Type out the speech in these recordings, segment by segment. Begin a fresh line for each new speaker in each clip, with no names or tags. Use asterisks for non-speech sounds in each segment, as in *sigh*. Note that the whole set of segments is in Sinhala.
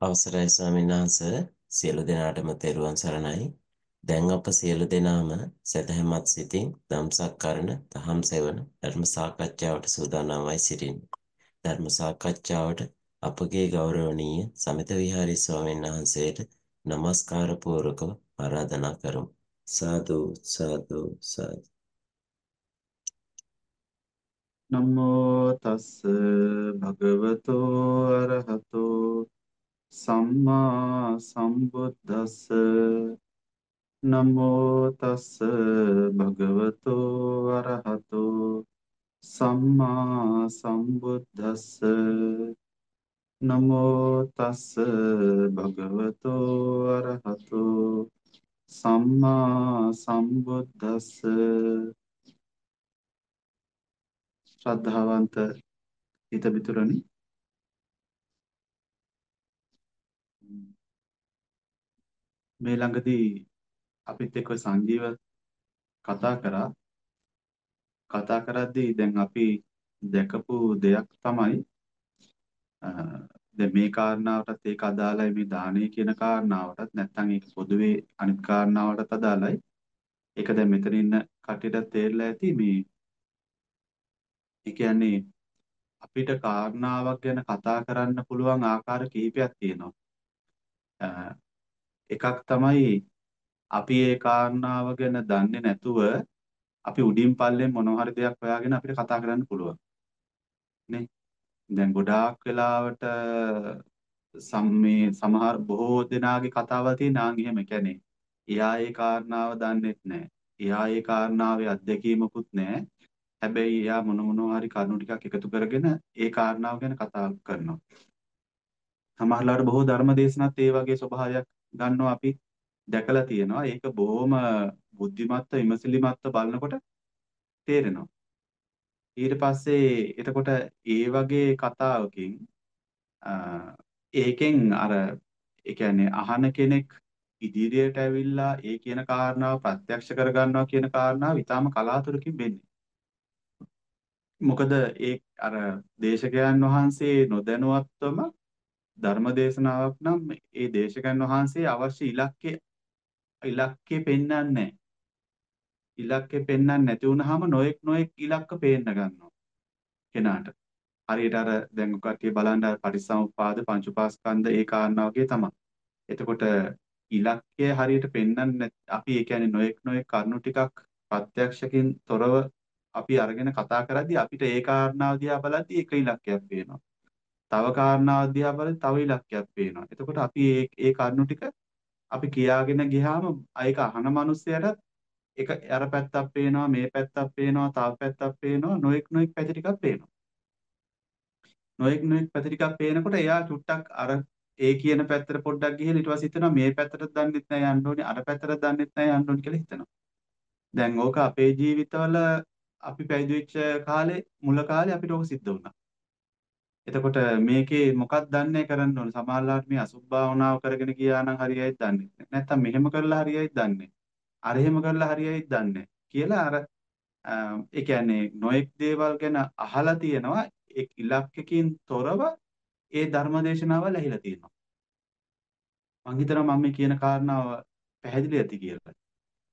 අවසරයි ස්වාමීන් වහන්ස සියලු දෙනාටම තෙරුවන් සරණයි. දැන් අප සියලු දෙනාම සදහැමත් සිතින් ධම්සක් කරන තහම් සෙවන ධර්ම සාකච්ඡාවට සූදානම්වයි සිටින්නේ. ධර්ම සාකච්ඡාවට අපගේ ගෞරවනීය සමිත විහාරී ස්වාමීන් වහන්සේට নমස්කාර පූර්වකව ආරාධනා කරමු. සාදු සාදු සාදු
නමෝ තස්ස භගවතෝ අරහතෝ සම්මා සම්බුද්දස්ස. නමෝ තස්ස භගවතෝ අරහතෝ. සම්මා සම්බුද්දස්ස. නමෝ තස්ස භගවතෝ අරහතෝ. සම්මා සම්බුද්දස්ස. ශ්‍රද්ධාවන්ත හිතබිතුරනි මේ ළඟදී අපිත් එක්ක සංජීව කතා කරා. කතා කරද්දී දැන් අපි දැකපු දෙයක් තමයි දැන් මේ කාරණාවටත් ඒක අදාළයි මේ දානය කියන කාරණාවටත් නැත්නම් ඒක පොදුවේ අනිත් කාරණාවටත් අදාළයි. ඒක දැන් මෙතන ඉන්න කට්ටියට තේරලා ඇති මේ ඒ කියන්නේ අපිට කාරණාවක් ගැන කතා කරන්න පුළුවන් ආකාර කිහිපයක් තියෙනවා. එකක් තමයි අපි ඒ කාරණාව ගැන දන්නේ නැතුව අපි උඩින් පල්ලෙන් මොනවා හරි දෙයක් හොයාගෙන අපිට කතා කරන්න පුළුවන්. නේ? දැන් ගොඩාක් වෙලාවට සම්මේ සමහර බොහෝ දෙනාගේ කතාවල් තියෙන ආන් එහෙම කියන්නේ එයා ඒ කාරණාව දන්නෙත් නැහැ. එයා ඒ කාරණාවේ අත්දැකීමකුත් නැහැ. හැබැයි එයා මොන මොනවා හරි කරුණු ටිකක් එකතු කරගෙන ඒ කාරණාව ගැන කතා කරනවා. සමහරලාට බොහෝ ධර්ම දේශනාත් ඒ වගේ ස්වභාවයක් ගන්නවා අපි දැකලා තියෙනවා. ඒක බොහොම බුද්ධිමත්ව විමසිලිමත්ව බලනකොට තේරෙනවා. ඊට පස්සේ එතකොට ඒ වගේ කතාවකින් ඒකෙන් අර ඒ කියන්නේ අහන කෙනෙක් ඉදිරියට ඇවිල්ලා ඒ කියන කාරණාව ප්‍රත්‍යක්ෂ කරගන්නවා කියන කාරණාව ඊටාම කලාතුරකින් වෙන්නේ. මොකද ඒ අර දේශකයන් වහන්සේ නොදැනුවත්වම ධර්ම දේශනාවක් නම් ඒ දේශකයන් වහන්සේ අවශ්‍ය ඉලක්කය ඉලක්කේ පෙන්වන්නේ නැහැ. ඉලක්කේ පෙන්වන්නේ නැති වුනහම නොඑක් නොඑක් ඉලක්ක පේන්න ගන්නවා කෙනාට. හරියට අර දැන් කට්ටිය බලන්න පරිසම්පාද පංච උපාස්කන්ධ ඒ කාරණා වගේ තමයි. එතකොට ඉලක්කය හරියට පෙන්වන්නේ අපි ඒ කියන්නේ නොඑක් නොඑක් කරුණු ටිකක් ප්‍රත්‍යක්ෂකින් තොරව අපි අරගෙන කතා කරද්දී අපිට ඒ කාරණාව දිහා බලද්දී එක ඉලක්කයක් පේනවා. තව කාරණාවක් දිහා බලද්දී තව ඉලක්කයක් පේනවා. එතකොට අපි ඒ ඒ කරුණු ටික අපි කියාගෙන ගියාම ඒක අහන මිනිස්සයාට එක අර පැත්තක් පේනවා මේ පැත්තක් පේනවා තව පැත්තක් පේනවා නොඑක් නොඑක් පැති ටිකක් පේනවා. නොඑක් නොඑක් පැති ටිකක් පේනකොට එයා චුට්ටක් අර ඒ කියන පැත්තට පොඩ්ඩක් ගිහලා ඊට පස්සේ හිතනවා මේ පැත්තට දන්නෙත් නැහැ යන්න ඕනේ අර පැත්තට දන්නෙත් නැහැ යන්න ඕනේ කියලා හිතනවා. දැන් ඕක අපේ ජීවිතවල අපි පැවිදි වෙච්ච කාලේ මුල කාලේ අපිට ඕක සිද්ධ වුණා. එතකොට මේකේ මොකක්ද දන්නේ කරන්න ඕන? සමහරවිට මේ අසුභ භාවනාව කරගෙන ගියා නම් හරියයිද දන්නේ නැහැ. නැත්තම් මෙහෙම කරලා හරියයිද දන්නේ අර එහෙම කරලා හරියයිද දන්නේ කියලා අර ඒ කියන්නේ නොඑක් දේවල් ගැන අහලා තියෙනවා. ඒ ඉලක්කකින් තොරව ඒ ධර්මදේශනාවල් ඇහිලා තියෙනවා. මං හිතනවා මම මේ කියන කාරණාව පැහැදිලි ඇති කියලා.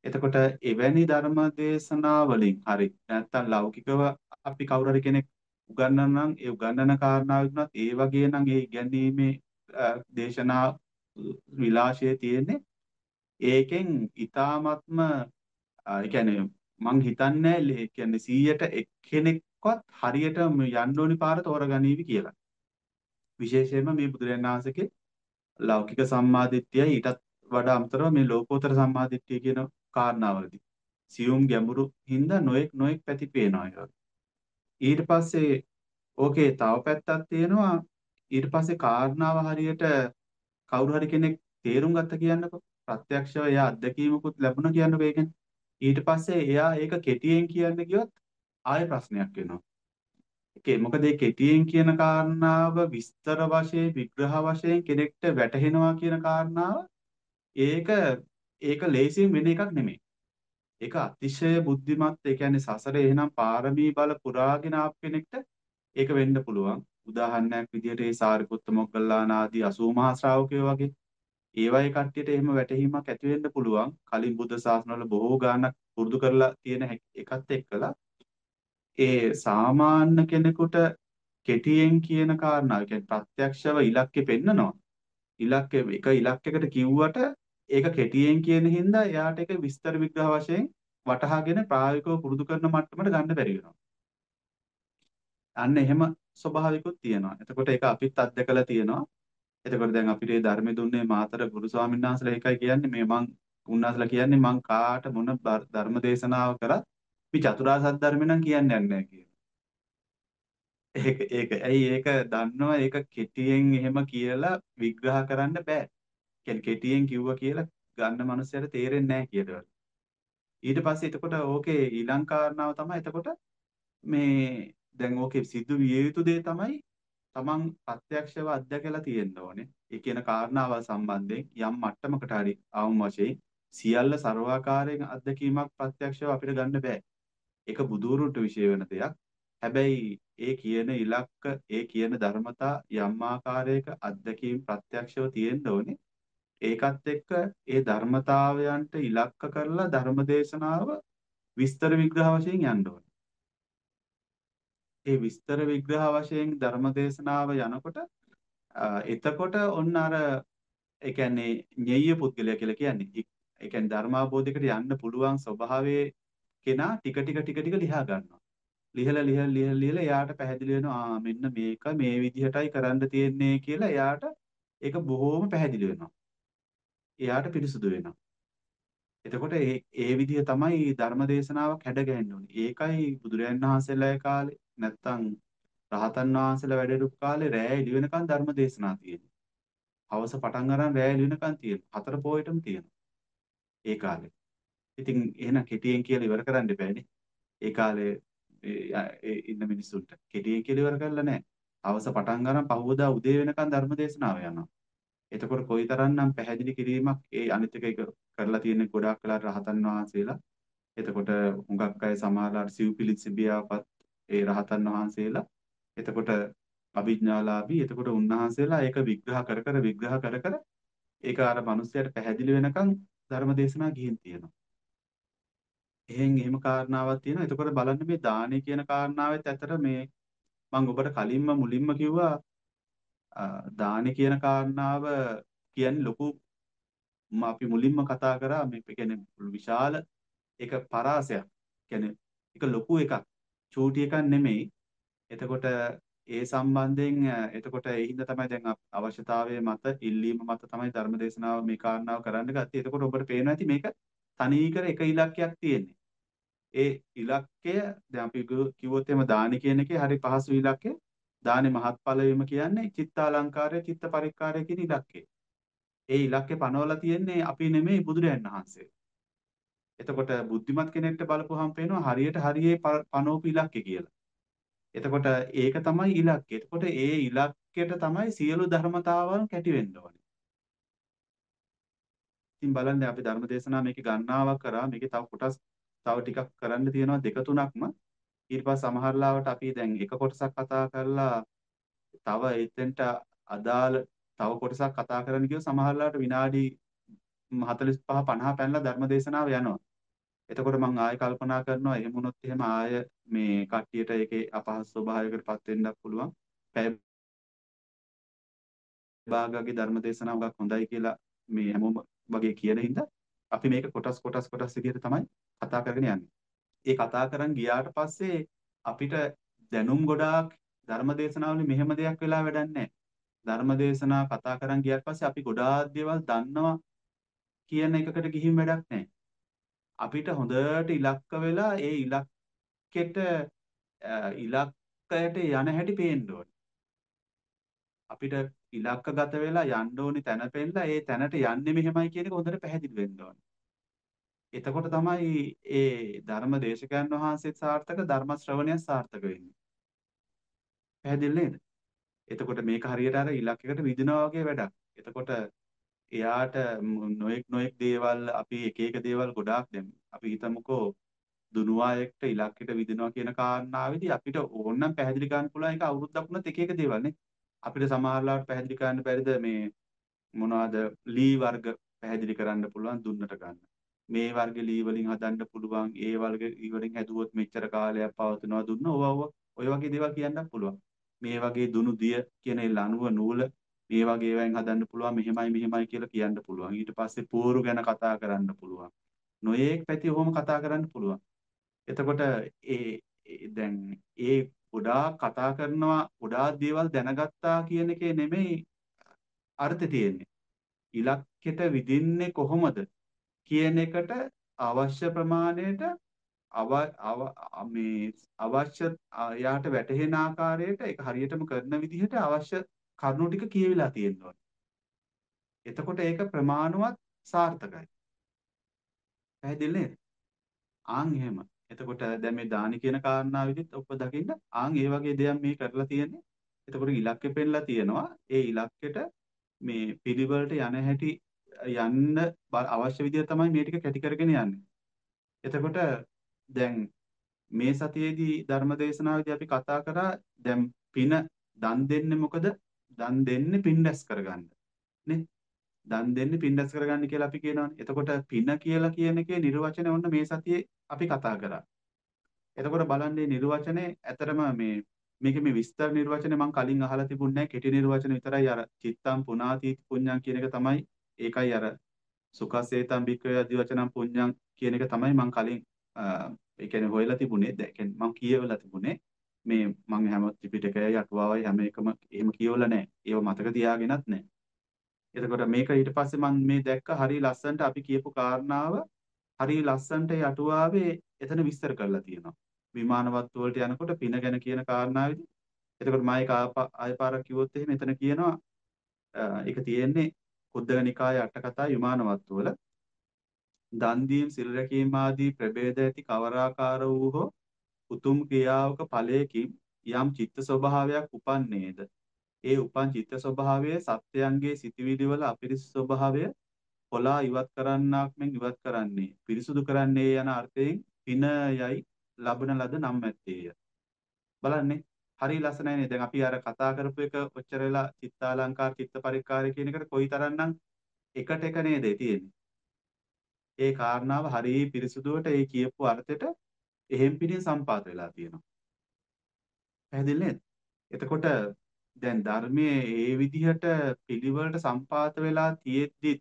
එතකොට එවැනි ධර්මදේශනා වලින් හරි නැත්තම් ලෞකිකව අපි කවුරු හරි කෙනෙක් උගන්වන නම් ඒ උගන්වන කාරණාවකුණත් ඒ වගේ නම් ඒ ඉගැන්වීමේ දේශනා විලාසයේ තියෙන්නේ ඒකෙන් ඊ타මත්ම ඒ කියන්නේ මං හිතන්නේ ඒ කියන්නේ 100ට එක්කෙනෙක්වත් හරියට යන්න ඕනි පාර තෝරගනීවි කියලා. විශේෂයෙන්ම මේ බුදුරජාණන් වහන්සේගේ ලෞකික සම්මාදිට්ඨිය ඊටත් වඩා අමතරව මේ ලෝකෝත්තර සම්මාදිට්ඨිය කියන කාරණාවලදී සියුම් ගැඹුරු හින්දා නොඑක් නොඑක් පැති පේනවා ඒ වගේ. ඊට පස්සේ ඕකේ තව පැත්තක් තියෙනවා. ඊට පස්සේ කාරණාව හරියට කවුරු හරි කෙනෙක් තේරුම් ගත්ත කියන්නකො. ප්‍රත්‍යක්ෂව එයා අත්දැකීමකුත් ලැබුණා කියන්නකො ඒකෙන්. ඊට පස්සේ එයා ඒක කෙටියෙන් කියන්න ගියොත් ආයෙ ප්‍රශ්නයක් වෙනවා ඒකේ මොකද මේ කෙටියෙන් කියන කාරණාව විස්තර වශයෙන් විග්‍රහ වශයෙන් කෙනෙක්ට වැටහෙනවා කියන කාරණාව ඒක ඒක ලේසියෙන් වෙන එකක් නෙමෙයි. ඒක අතිශය බුද්ධිමත් ඒ කියන්නේ සසරේ එහෙනම් පාරමී බල පුරාගෙන ආපු කෙනෙක්ට ඒක වෙන්න පුළුවන්. උදාහරණයක් විදිහට ඒ සාරිපුත්ත මොග්ගල්ලාන ආදී 80 මහා ශ්‍රාවකයෝ වගේ ඒවයි කට්ටියට එහෙම වැටහීමක් ඇති වෙන්න පුළුවන්. කලින් බුද්ධ ශාසනවල බොහෝ ගාණක් පුරුදු කරලා තියෙන එකත් එක්කලා ඒ සාමාන්‍ය කෙනෙකුට කෙටියෙන් කියන කාරණාව කියන්නේ ප්‍රත්‍යක්ෂව ඉලක්කේ පෙන්නනවා. ඉලක්කේ එක ඉලක්කයකට කිව්වට ඒක කෙටියෙන් කියන හින්දා එයාට ඒක විස්තර විග්‍රහ වශයෙන් වටහාගෙන ප්‍රායෝගිකව පුරුදු කරන මට්ටමට ගන්න බැරි වෙනවා. අන්න එහෙම ස්වභාවිකුත් තියෙනවා. එතකොට ඒක අපිත් අත්දකලා තියෙනවා. එතකොට දැන් අපිට මේ ධර්මෙ දුන්නේ මාතර ගුරු ස්වාමීන් වහන්සේලා ඒකයි කියන්නේ මේ මං උන්වහන්සේලා කියන්නේ මං කාට මොන ධර්ම දේශනාව කරත් අපි චතුරාර්ය සත්‍ය ධර්මෙ නම් කියන්නේ නැහැ කියන. ඒක ඒක ඇයි ඒක දන්නවා ඒක කෙටියෙන් එහෙම කියලා විග්‍රහ කරන්න බෑ. කියන්නේ කෙටියෙන් කිව්වා කියලා ගන්න මනුස්සයට තේරෙන්නේ නැහැ කියලා. ඊට පස්සේ එතකොට ඕකේ ඊළඟ කාරණාව තමයි එතකොට මේ දැන් ඕකේ සිද්ධ විය යුතු දේ තමයි තමන් ප්‍රත්‍යක්ෂව අත්දැකලා තියෙන්න ඕනේ. ඒ කියන කාරණාවල් සම්බන්ධයෙන් යම් මට්ටමකට හරි අවම වශයෙන් සියල්ල ਸਰවාකාරයෙන් අත්දැකීමක් ප්‍රත්‍යක්ෂව අපිට ගන්න බෑ. ඒක බුදුරුන්ට විශේෂ වෙන දෙයක්. හැබැයි ඒ කියන ඉලක්ක, ඒ කියන ධර්මතා යම් ආකාරයක අත්දැකීම් ප්‍රත්‍යක්ෂව තියෙන්න ඕනේ. ඒකත් එක්ක ඒ ධර්මතාවයන්ට ඉලක්ක කරලා ධර්මදේශනාව විස්තර විග්‍රහ වශයෙන් යන්න ඕනේ. ඒ විස්තර විග්‍රහ වශයෙන් ධර්ම දේශනාව යනකොට එතකොට ඔන්න අර ඒ කියන්නේ ඤෙය්‍ය පුද්ගලයා කියලා කියන්නේ ඒ කියන්නේ ධර්මාබෝධයකට යන්න පුළුවන් ස්වභාවයේ කෙනා ටික ටික ටික ටික ලියා ගන්නවා. ලිහලා ලිහලා ලිහලා ලිහලා එයාට පැහැදිලි වෙනවා ආ මෙන්න මේක මේ විදිහටයි කරන්න තියෙන්නේ කියලා එයාට ඒක බොහොම පැහැදිලි වෙනවා. එයාට පිරිසුදු වෙනවා. එතකොට ඒ ඒ විදිහ තමයි ධර්ම දේශනාවක් හැඩ ගැහෙන්න ඕනේ. ඒකයි බුදුරයන් වහන්සේලාගේ කාලේ නැත්තම් රහතන් වහන්සේලා වැඩ කාලේ රෑ එළි වෙනකන් ධර්ම දේශනා තියෙනවා. හවස පටන් අරන් රෑ එළි වෙනකන් තියෙනවා. හතර පොයෙටම තියෙනවා. ඒ කාලේ. ඉතින් එහෙනම් කෙටියෙන් කියලා ඉවර කරන්න බෑනේ. ඒ කාලේ ඉන්න මිනිස්සුන්ට කෙටියෙන් කියලා ඉවර කරලා නැහැ. හවස පටන් ගන්න පහවදා උදේ වෙනකන් ධර්ම දේශනාව යනවා. එතකොට කොයිතරම්නම් පැහැදිලි කිරීමක් ඒ අනිත් එක කරලා තියෙන ගොඩාක් කලා රහතන් වහන්සේලා. එතකොට හුඟක් අය සමහරවල් සිව්පිලිත් සිබියාපත් ඒ රහතන් වහන්සේලා එතකොට අභිඥාලාභී එතකොට උන්වහන්සේලා ඒක විග්‍රහ කර කර විග්‍රහ කර කර ඒක අර මිනිස්සයාට පැහැදිලි වෙනකන් ධර්ම දේශනා ගිහින් තියෙනවා. එහෙන් එහෙම කාරණාවක් තියෙනවා. එතකොට බලන්න මේ දානය කියන කාරණාවෙත් ඇතර මේ මම ඔබට කලින්ම මුලින්ම කිව්වා දානි කියන කාරණාව කියන්නේ ලොකු අපි මුලින්ම කතා කරා මේ කියන්නේ විශාල ඒක පරාසයක්. කියන්නේ ඒක ලොකු එකක්. චූටි එකක් නෙමෙයි. එතකොට ඒ සම්බන්ධයෙන් එතකොට ඒ හින්දා තමයි දැන් අවශ්‍යතාවයේ මත ඉල්ලීම මත තමයි ධර්මදේශනාව මේ කාරණාව කරන්න ගත්තේ. එතකොට ඔබට පේනවා ඇති මේක තනීකර එක ඉලක්කයක් තියෙන්නේ. ඒ ඉලක්කය දැන් අපි කිව්වොත් එimhe දානි කියන එකේ හරි පහසු ඉලක්කය. දානි මහත්ඵල වීම කියන්නේ චිත්තාලංකාරය, චිත්ත පරික්කාරය කියන ඉලක්කය. ඒ ඉලක්කේ පනවලා තියෙන්නේ අපි නෙමෙයි බුදුරයන් වහන්සේ. එතකොට බුද්ධිමත් කෙනෙක්ට බලපුවහම පේනවා හරියට හරියේ පනෝපු ඉලක්කය කියලා. එතකොට ඒක තමයි ඉලක්කය. එතකොට ඒ ඉලක්කයට තමයි සියලු ධර්මතාවන් කැටි වෙන්න ඕනේ. ඉතින් බලන්න අපි ධර්ම දේශනා මේකේ ගණනාවක් කරා මේකේ තව කොටස් තව ටිකක් කරන්න තියෙනවා දෙක තුනක්ම ඊට පස්සේ සමහරලාවට අපි දැන් එක කොටසක් කතා කරලා තව එතෙන්ට අදාළ තව කොටසක් කතා කරන්න කියව සමහරලාවට විනාඩි 45 50 පැනලා ධර්ම දේශනාව යනවා. එතකොට මම ආයෙ කල්පනා කරනවා එහෙම වුණොත් එහෙම ආයෙ මේ කට්ටියට ඒකේ අපහසු ස්වභාවයකටපත් වෙන්නත් පුළුවන්. පැය භාගගේ ධර්ම දේශනාව ගක් හොඳයි කියලා මේ හැමෝම වගේ කියන හින්දා අපි මේක කොටස් කොටස් කොටස් විදිහට තමයි කතා කරගෙන යන්නේ. ඒ කතා කරන් ගියාට පස්සේ අපිට දැනුම් ගොඩාක් ධර්ම දේශනාවලින් මෙහෙම දෙයක් වෙලා වැඩක් නැහැ. ධර්ම දේශනා කතා කරන් ගියාට පස්සේ අපි ගොඩාක් දේවල් දන්නවා කියන එකකට ගිහින් වැඩක් නැහැ. අපිට හොඳට ඉලක්ක වෙලා ඒ ඉලක්කෙට ඉලක්කයට යන හැටි පේන්න ඕනේ. අපිට ඉලක්කගත වෙලා යන්න ඕනි තැන පෙන්නලා ඒ තැනට යන්නේ මෙහෙමයි කියන එක හොඳට පැහැදිලි වෙන්න ඕනේ. එතකොට තමයි ඒ ධර්ම දේශකයන් වහන්සේත් සාර්ථක ධර්ම ශ්‍රවණය සාර්ථක වෙන්නේ. පැහැදිලි නේද? එතකොට මේක හරියට අර ඉලක්කයකට විදිනවා වගේ වැඩක්. එතකොට එයාට නොඑක් නොඑක් දේවල් අපි එක එක දේවල් ගොඩාක් දැන් අපි හිතමුකෝ දුනුවායෙක්ට ඉලක්කයට විදිනවා කියන කාරණාවේදී අපිට ඕනනම් පැහැදිලි කරන්න පුළුවන් ඒක අවුරුද්දක් වුණත් එක එක දේවල් නේ. අපිට සමහරලාට පැහැදිලි කරන්න බැරිද මේ මොනවද ලී වර්ග පැහැදිලි කරන්න පුළුවන් දුන්නට ගන්න. මේ වර්ග ලී වලින් හදන්න පුළුවන් ඒ වර්ග ලී වලින් හැදුවොත් මෙච්චර කාලයක් පවතිනවා දුන්න ඕව ඔය වගේ දේවල් කියන්නත් පුළුවන්. මේ වගේ දුනු දිය කියන ඒ ලණුව නූල මේ වගේ ඒවායින් හදන්න පුළුවන් මෙහෙමයි මෙහෙමයි කියලා කියන්න පුළුවන්. ඊට පස්සේ පෝරු ගැන කතා කරන්න පුළුවන්. නොයේක් පැති ඔහොම කතා කරන්න පුළුවන්. එතකොට ඒ දැන් ඒ ගොඩාක් කතා කරනවා ගොඩාක් දේවල් දැනගත්තා කියන එකේ නෙමෙයි අර්ථය තියෙන්නේ. ඉලක්කයට විදින්නේ කොහොමද කියන එකට අවශ්‍ය ප්‍රමාණයට මේ අවශ්‍ය යාට වැටහෙන ආකාරයට ඒක හරියටම කරන විදිහට අවශ්‍ය කරුණු ටික කියවිලා තියෙනවා. එතකොට ඒක ප්‍රමාණවත් සාර්ථකයි. පැහැදිලි නේද? ආන් එහෙම. එතකොට දැන් මේ දානි කියන කාරණාවෙදිත් ඔබ දකින්න ආන් ඒ වගේ දෙයක් මේ කරලා තියෙන්නේ. එතකොට ඉලක්කෙ පෙන්නලා තියෙනවා. ඒ ඉලක්කෙට මේ පිළිවෙලට යන හැටි යන්න අවශ්‍ය විදිහ තමයි මේ ටික කැටි කරගෙන යන්නේ. එතකොට දැන් මේ සතියේදී ධර්මදේශනාවේදී අපි කතා කරා දැන් පින දන් දෙන්නේ මොකද? දන් දෙන්නේ පින් රැස් කරගන්න. නේ? දන් දෙන්නේ පින් රැස් කරගන්න කියලා අපි කියනවානේ. එතකොට පින කියලා කියන එකේ නිර්වචනය ඔන්න මේ සතියේ අපි කතා කරා. එතකොට බලන්නේ නිර්වචනේ ඇතරම මේ මේකේ මේ විස්තර නිර්වචනේ මම කලින් අහලා තිබුණේ නැහැ. කෙටි නිර්වචන විතරයි අර චිත්තම් පුනාති පුඤ්ඤං කියන එක තමයි ඒකයි අර සුඛසේතම් භික්ඛවේ අධිවචනම් පුඤ්ඤං කියන එක තමයි මම කලින් ඒ කියන්නේ හොයලා තිබුණේ. දැන් මම කියවලා තිබුණේ. මේ මම හැම ත්‍රිපිටකයයි අටුවාවයි හැම එකම එහෙම කියවලා නැහැ. ඒව මතක තියාගෙනත් නැහැ. එතකොට මේක ඊට පස්සේ මම මේ දැක්ක හරි ලස්සනට අපි කියපු කාරණාව හරි ලස්සනට ඒ අටුවාවේ එතන විස්තර කරලා තියෙනවා. විමානවත් වලට යනකොට පින ගැන කියන කාරණාවේදී එතකොට මම ඒක ආය පාරක් කිව්වොත් එහෙම එතන කියනවා ඒක තියෙන්නේ කුද්දක නිකායේ අට කතා විමානවත් වල දන් දීම් සිල් රැකීම ආදී ප්‍රභේද ඇති කවරාකාර වූ හෝ උතුම් ක්‍රියාවක ඵලයකින් යම් චිත්ත ස්වභාවයක් උපන්නේද? ඒ උපන් චිත්ත ස්වභාවය සත්‍යයන්ගේ සිටිවිලි වල අපිරිසු ස්වභාවය කොලා ඉවත් කරන්නාක් මෙන් ඉවත් කරන්නේ පිරිසුදු කරන්නේ යන අර්ථයෙන් පින යයි ලබන ලද නම් ඇත්තේය. බලන්නේ. හරි ලස්සනයි නේද දැන් අපි අර කතා කරපු එක ඔච්චර වෙලා චිත්තාලංකාර චිත්ත පරික්කාර කියන එකට කොයිතරම්නම් එකට එක නේද තියෙන්නේ ඒ කාරණාව හරි පිරිසුදුවට ඒ කියපු අර්ථෙට එහෙම් පිටින් සම්පාත වෙලා තියෙනවා. පැහැදිලි නේද? එතකොට දැන් ධර්මයේ ඒ විදිහට පිළිවෙලට සම්පාත වෙලා තියෙද්දි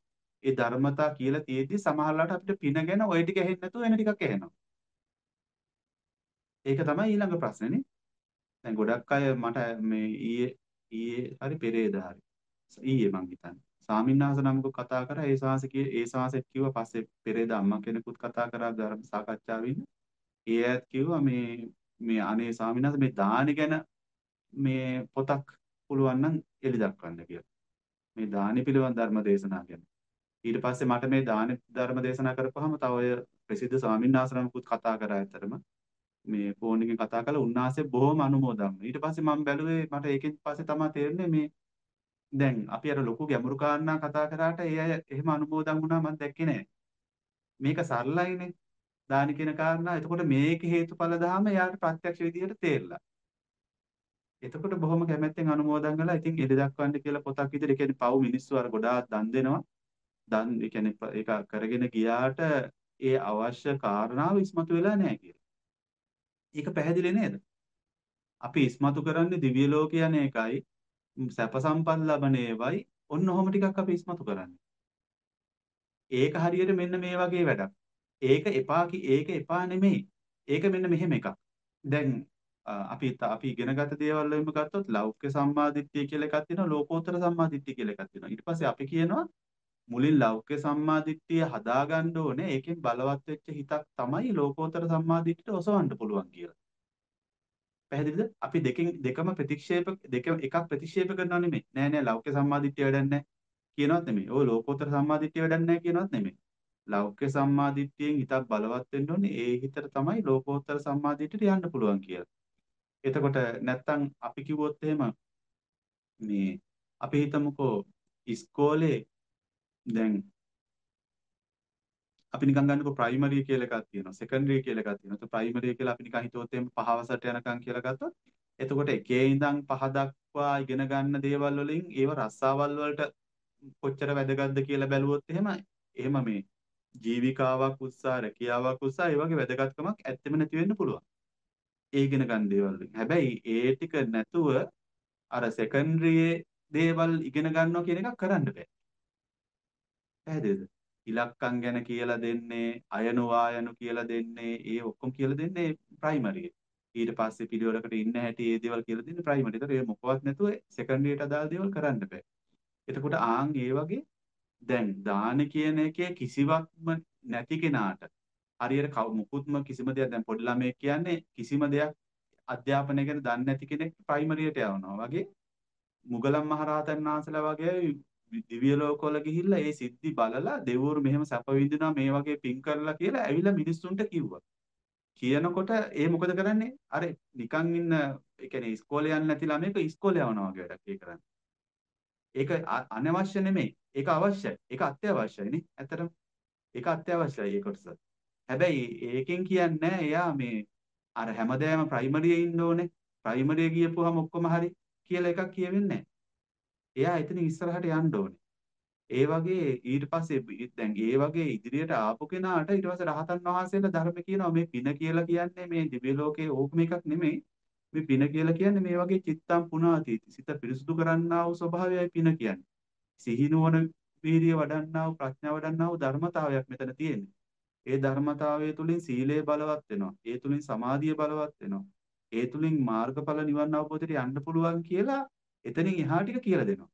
ඒ ධර්මතා කියලා තියෙද්දි සමහරවිට අපිට පින ගැන ওই ටික ඇහෙන්නේ නැතුව වෙන ටිකක් ඇහෙනවා. ඒක තමයි ඊළඟ ප්‍රශ්නේ නේ. දැන් ගොඩක් අය මට මේ ඊයේ ඊයේ හරි පෙරේද හරි ඊයේ මං හිතන්නේ සාමින්නාස නමක කතා කරා ඒ ශාසක ඒ ශාසෙත් කිව්වා පස්සේ පෙරේද අම්මා කෙනෙකුත් කතා කරා ධර්ම සාකච්ඡාවෙ ඉන්න ඒ ඇත් කිව්වා මේ මේ අනේ ස්වාමීන් වහන්සේ මේ දානි ගැන මේ පොතක් පුළුවන් නම් එලි දක්වන්න කියලා. මේ දානි පිළිවන් ධර්ම දේශනා ගැන. ඊට පස්සේ මට මේ දානි ධර්ම දේශනා කරපුවාම තව ඔය ප්‍රසිද්ධ ස්වාමීන් වහන්සේනමකුත් කතා කරා ඇතරම. මේ ෆෝන් එකෙන් කතා කරලා උන්වහන්සේ බොහොම අනුමෝදන් ඊට පස්සේ මම බැලුවේ මට ඒකෙන් පස්සේ තමයි තේරෙන්නේ මේ දැන් අපි අර ලොකු ගැඹුරු කාරණා කතා කරාට ඒ අය එහෙම අනුමෝදන් වුණා මම දැක්කේ නෑ. මේක සරලයිනේ. දානි කියන කාරණා. එතකොට මේක හේතුඵල ධාම එයාට ප්‍රත්‍යක්ෂ විදියට තේරලා. එතකොට බොහොම කැමැත්තෙන් අනුමෝදන් කළා. ඉතින් එළි දක්වන්න කියලා පොතක් විදිහට කියන්නේ පව් මිනිස්සු අර ගොඩාක් දන් දෙනවා. දන් ඒ කියන්නේ ඒක කරගෙන ගියාට ඒ අවශ්‍ය කාරණාව ඉස්මතු වෙලා නැහැ කියලා. ඒක පැහැදිලි නේද? අපි ඉස්මතු කරන්නේ දිව්‍ය ලෝක යන එකයි සැප සම්පත් ලබන ඒවයි ඔන්න ඔහොම ටිකක් අපි ඉස්මතු කරන්නේ. ඒක හරියට මෙන්න මේ වගේ වැඩක්. ඒක එපා ඒක එපා නෙමෙයි. ඒක මෙන්න මෙහෙම එකක්. දැන් අපි අපි ඉගෙනගත දේවල් වලින්ම ගත්තොත් ලෞකික සම්මාදිට්ඨිය කියලා එකක් තියෙනවා ලෝකෝත්තර සම්මාදිට්ඨිය කියලා එකක් තියෙනවා. ඊට පස්සේ අපි කියනවා මුලින් ලෞකික සම්මාදිට්ඨිය හදාගන්න ඕනේ. ඒකෙන් බලවත් වෙච්ච හිතක් තමයි ලෝකෝත්තර සම්මාදිට්ඨියට ඔසවන්න පුළුවන් කියලා. පැහැදිලිද? අපි දෙකෙන් දෙකම ප්‍රතික්ෂේප දෙක එකක් ප්‍රතික්ෂේප කරනවා නෙමෙයි. නෑ නෑ ලෞකික සම්මාදිට්ඨිය වැඩක් නෑ කියනවත් නෙමෙයි. ඔය ලෝකෝත්තර සම්මාදිට්ඨිය වැඩක් නෑ කියනවත් නෙමෙයි. ලෞකික සම්මාදිට්ඨියෙන් හිතක් බලවත් වෙන්න ඕනේ. ඒ හිතට තමයි ලෝකෝත්තර සම්මාදිට්ඨියට යන්න පුළුවන් කියලා. එතකොට නැත්තම් අපි කිව්වොත් එහෙම මේ අපි හිතමුකෝ ඉස්කෝලේ දැන් අපි නිකන් ගන්නකො ප්‍රයිමරි කියලා එකක් තියෙනවා සෙකන්ඩරි කියලා එකක් තියෙනවා. ඒත් ප්‍රයිමරි කියලා අපි නිකන් හිතුවොත් එහෙම පහවසට යනකම් කියලා ගත්තොත් එතකොට එකේ ඉඳන් පහ දක්වා ඉගෙන ගන්න දේවල් වලින් ඒව රස්සාවල් වලට කොච්චර වැදගත්ද කියලා බැලුවොත් එහෙම එහෙම මේ ජීවිකාවක් උත්සාහ රැකියාවක් උත්සාහ ඒ වගේ වැදගත්කමක් ඇත්තෙම නැති වෙන්න පුළුවන්. ඒ ඉගෙන ගන්න දේවල් වලින්. හැබැයි ඒ ටික නැතුව අර සෙකන්ඩරියේ දේවල් ඉගෙන ගන්නවා කියන එකක් කරන්න බෑ. පැහැදිලිද? ඉලක්කම් ගැන කියලා දෙන්නේ, අයනු වායනු කියලා දෙන්නේ, ඒ ඔක්කොම කියලා දෙන්නේ ප්‍රයිමරියේ. ඊට පස්සේ පිළිවෙලකට ඉන්න හැටි ඒ දේවල් කියලා දෙන්නේ ප්‍රයිමරි. ඒතර ඒ මොකවත් නැතුව සෙකන්ඩරියට අදාළ දේවල් කරන්න බෑ. එතකොට ආන් ඒ වගේ දැන් දාන කියන එකේ කිසිවක්ම නැති කෙනාට හරියට මුකුත්ම කිසිම දෙයක් දැන් පොඩි ළමයෙක් කියන්නේ කිසිම දෙයක් අධ්‍යාපනය ගැන දන්නේ නැති කෙනෙක් ප්‍රයිමරියට යවනවා වගේ මුගලන් මහරහතන් වහන්සේලා වගේ දිව්‍ය ලෝකවල ගිහිල්ලා ඒ සිද්ධි බලලා දෙවිවරු මෙහෙම සැප විඳිනවා මේ වගේ පින් කරලා කියලා ඇවිල්ලා මිනිස්සුන්ට කිව්වා. කියනකොට ඒ මොකද කරන්නේ? අර නිකන් ඉන්න ඒ කියන්නේ ඉස්කෝලේ යන්නේ නැති ළමයෙක් ඉස්කෝලේ යවනවා වගේ වැඩක් ඒ කරන්නේ. ඒක අනවශ්‍ය නෙමෙයි. ඒක අවශ්‍යයි. ඒක අත්‍යවශ්‍යයි නේ. ඇත්තටම. ඒක අත්‍යවශ්‍යයි ඒ කොටස. හැබැයි ඒකෙන් කියන්නේ එයා මේ අර හැමදාම ප්‍රයිමරියේ ඉන්න ඕනේ. ප්‍රයිමරිය ගියපුවාම ඔක්කොම හරි කියලා එකක් කියවෙන්නේ නැහැ. එයා එතනින් ඉස්සරහට යන්න ඕනේ. ඒ වගේ ඊට පස්සේ දැන් ඒ වගේ ඉදිරියට ආපු කෙනාට ඊට පස්සේ රහතන් වහන්සේලා ධර්ම කියනවා මේ පින කියලා කියන්නේ මේ දිව්‍ය ලෝකයේ ඕකම එකක් නෙමෙයි. මේ පින කියලා කියන්නේ මේ වගේ චිත්තම් පුනාති සිත පිරිසුදු කරන්නා වූ ස්වභාවයයි පින කියන්නේ. සිහිනුවන වීර්ය වඩන්නා වූ ප්‍රඥාව වඩන්නා වූ ධර්මතාවයක් මෙතන තියෙන්නේ. ඒ ධර්මතාවය තුලින් සීලය බලවත් වෙනවා. ඒ තුලින් සමාධිය බලවත් වෙනවා. ඒ තුලින් මාර්ගඵල නිවන් අවබෝධයට යන්න පුළුවන් කියලා එතනින් එහා ටික කියලා දෙනවා.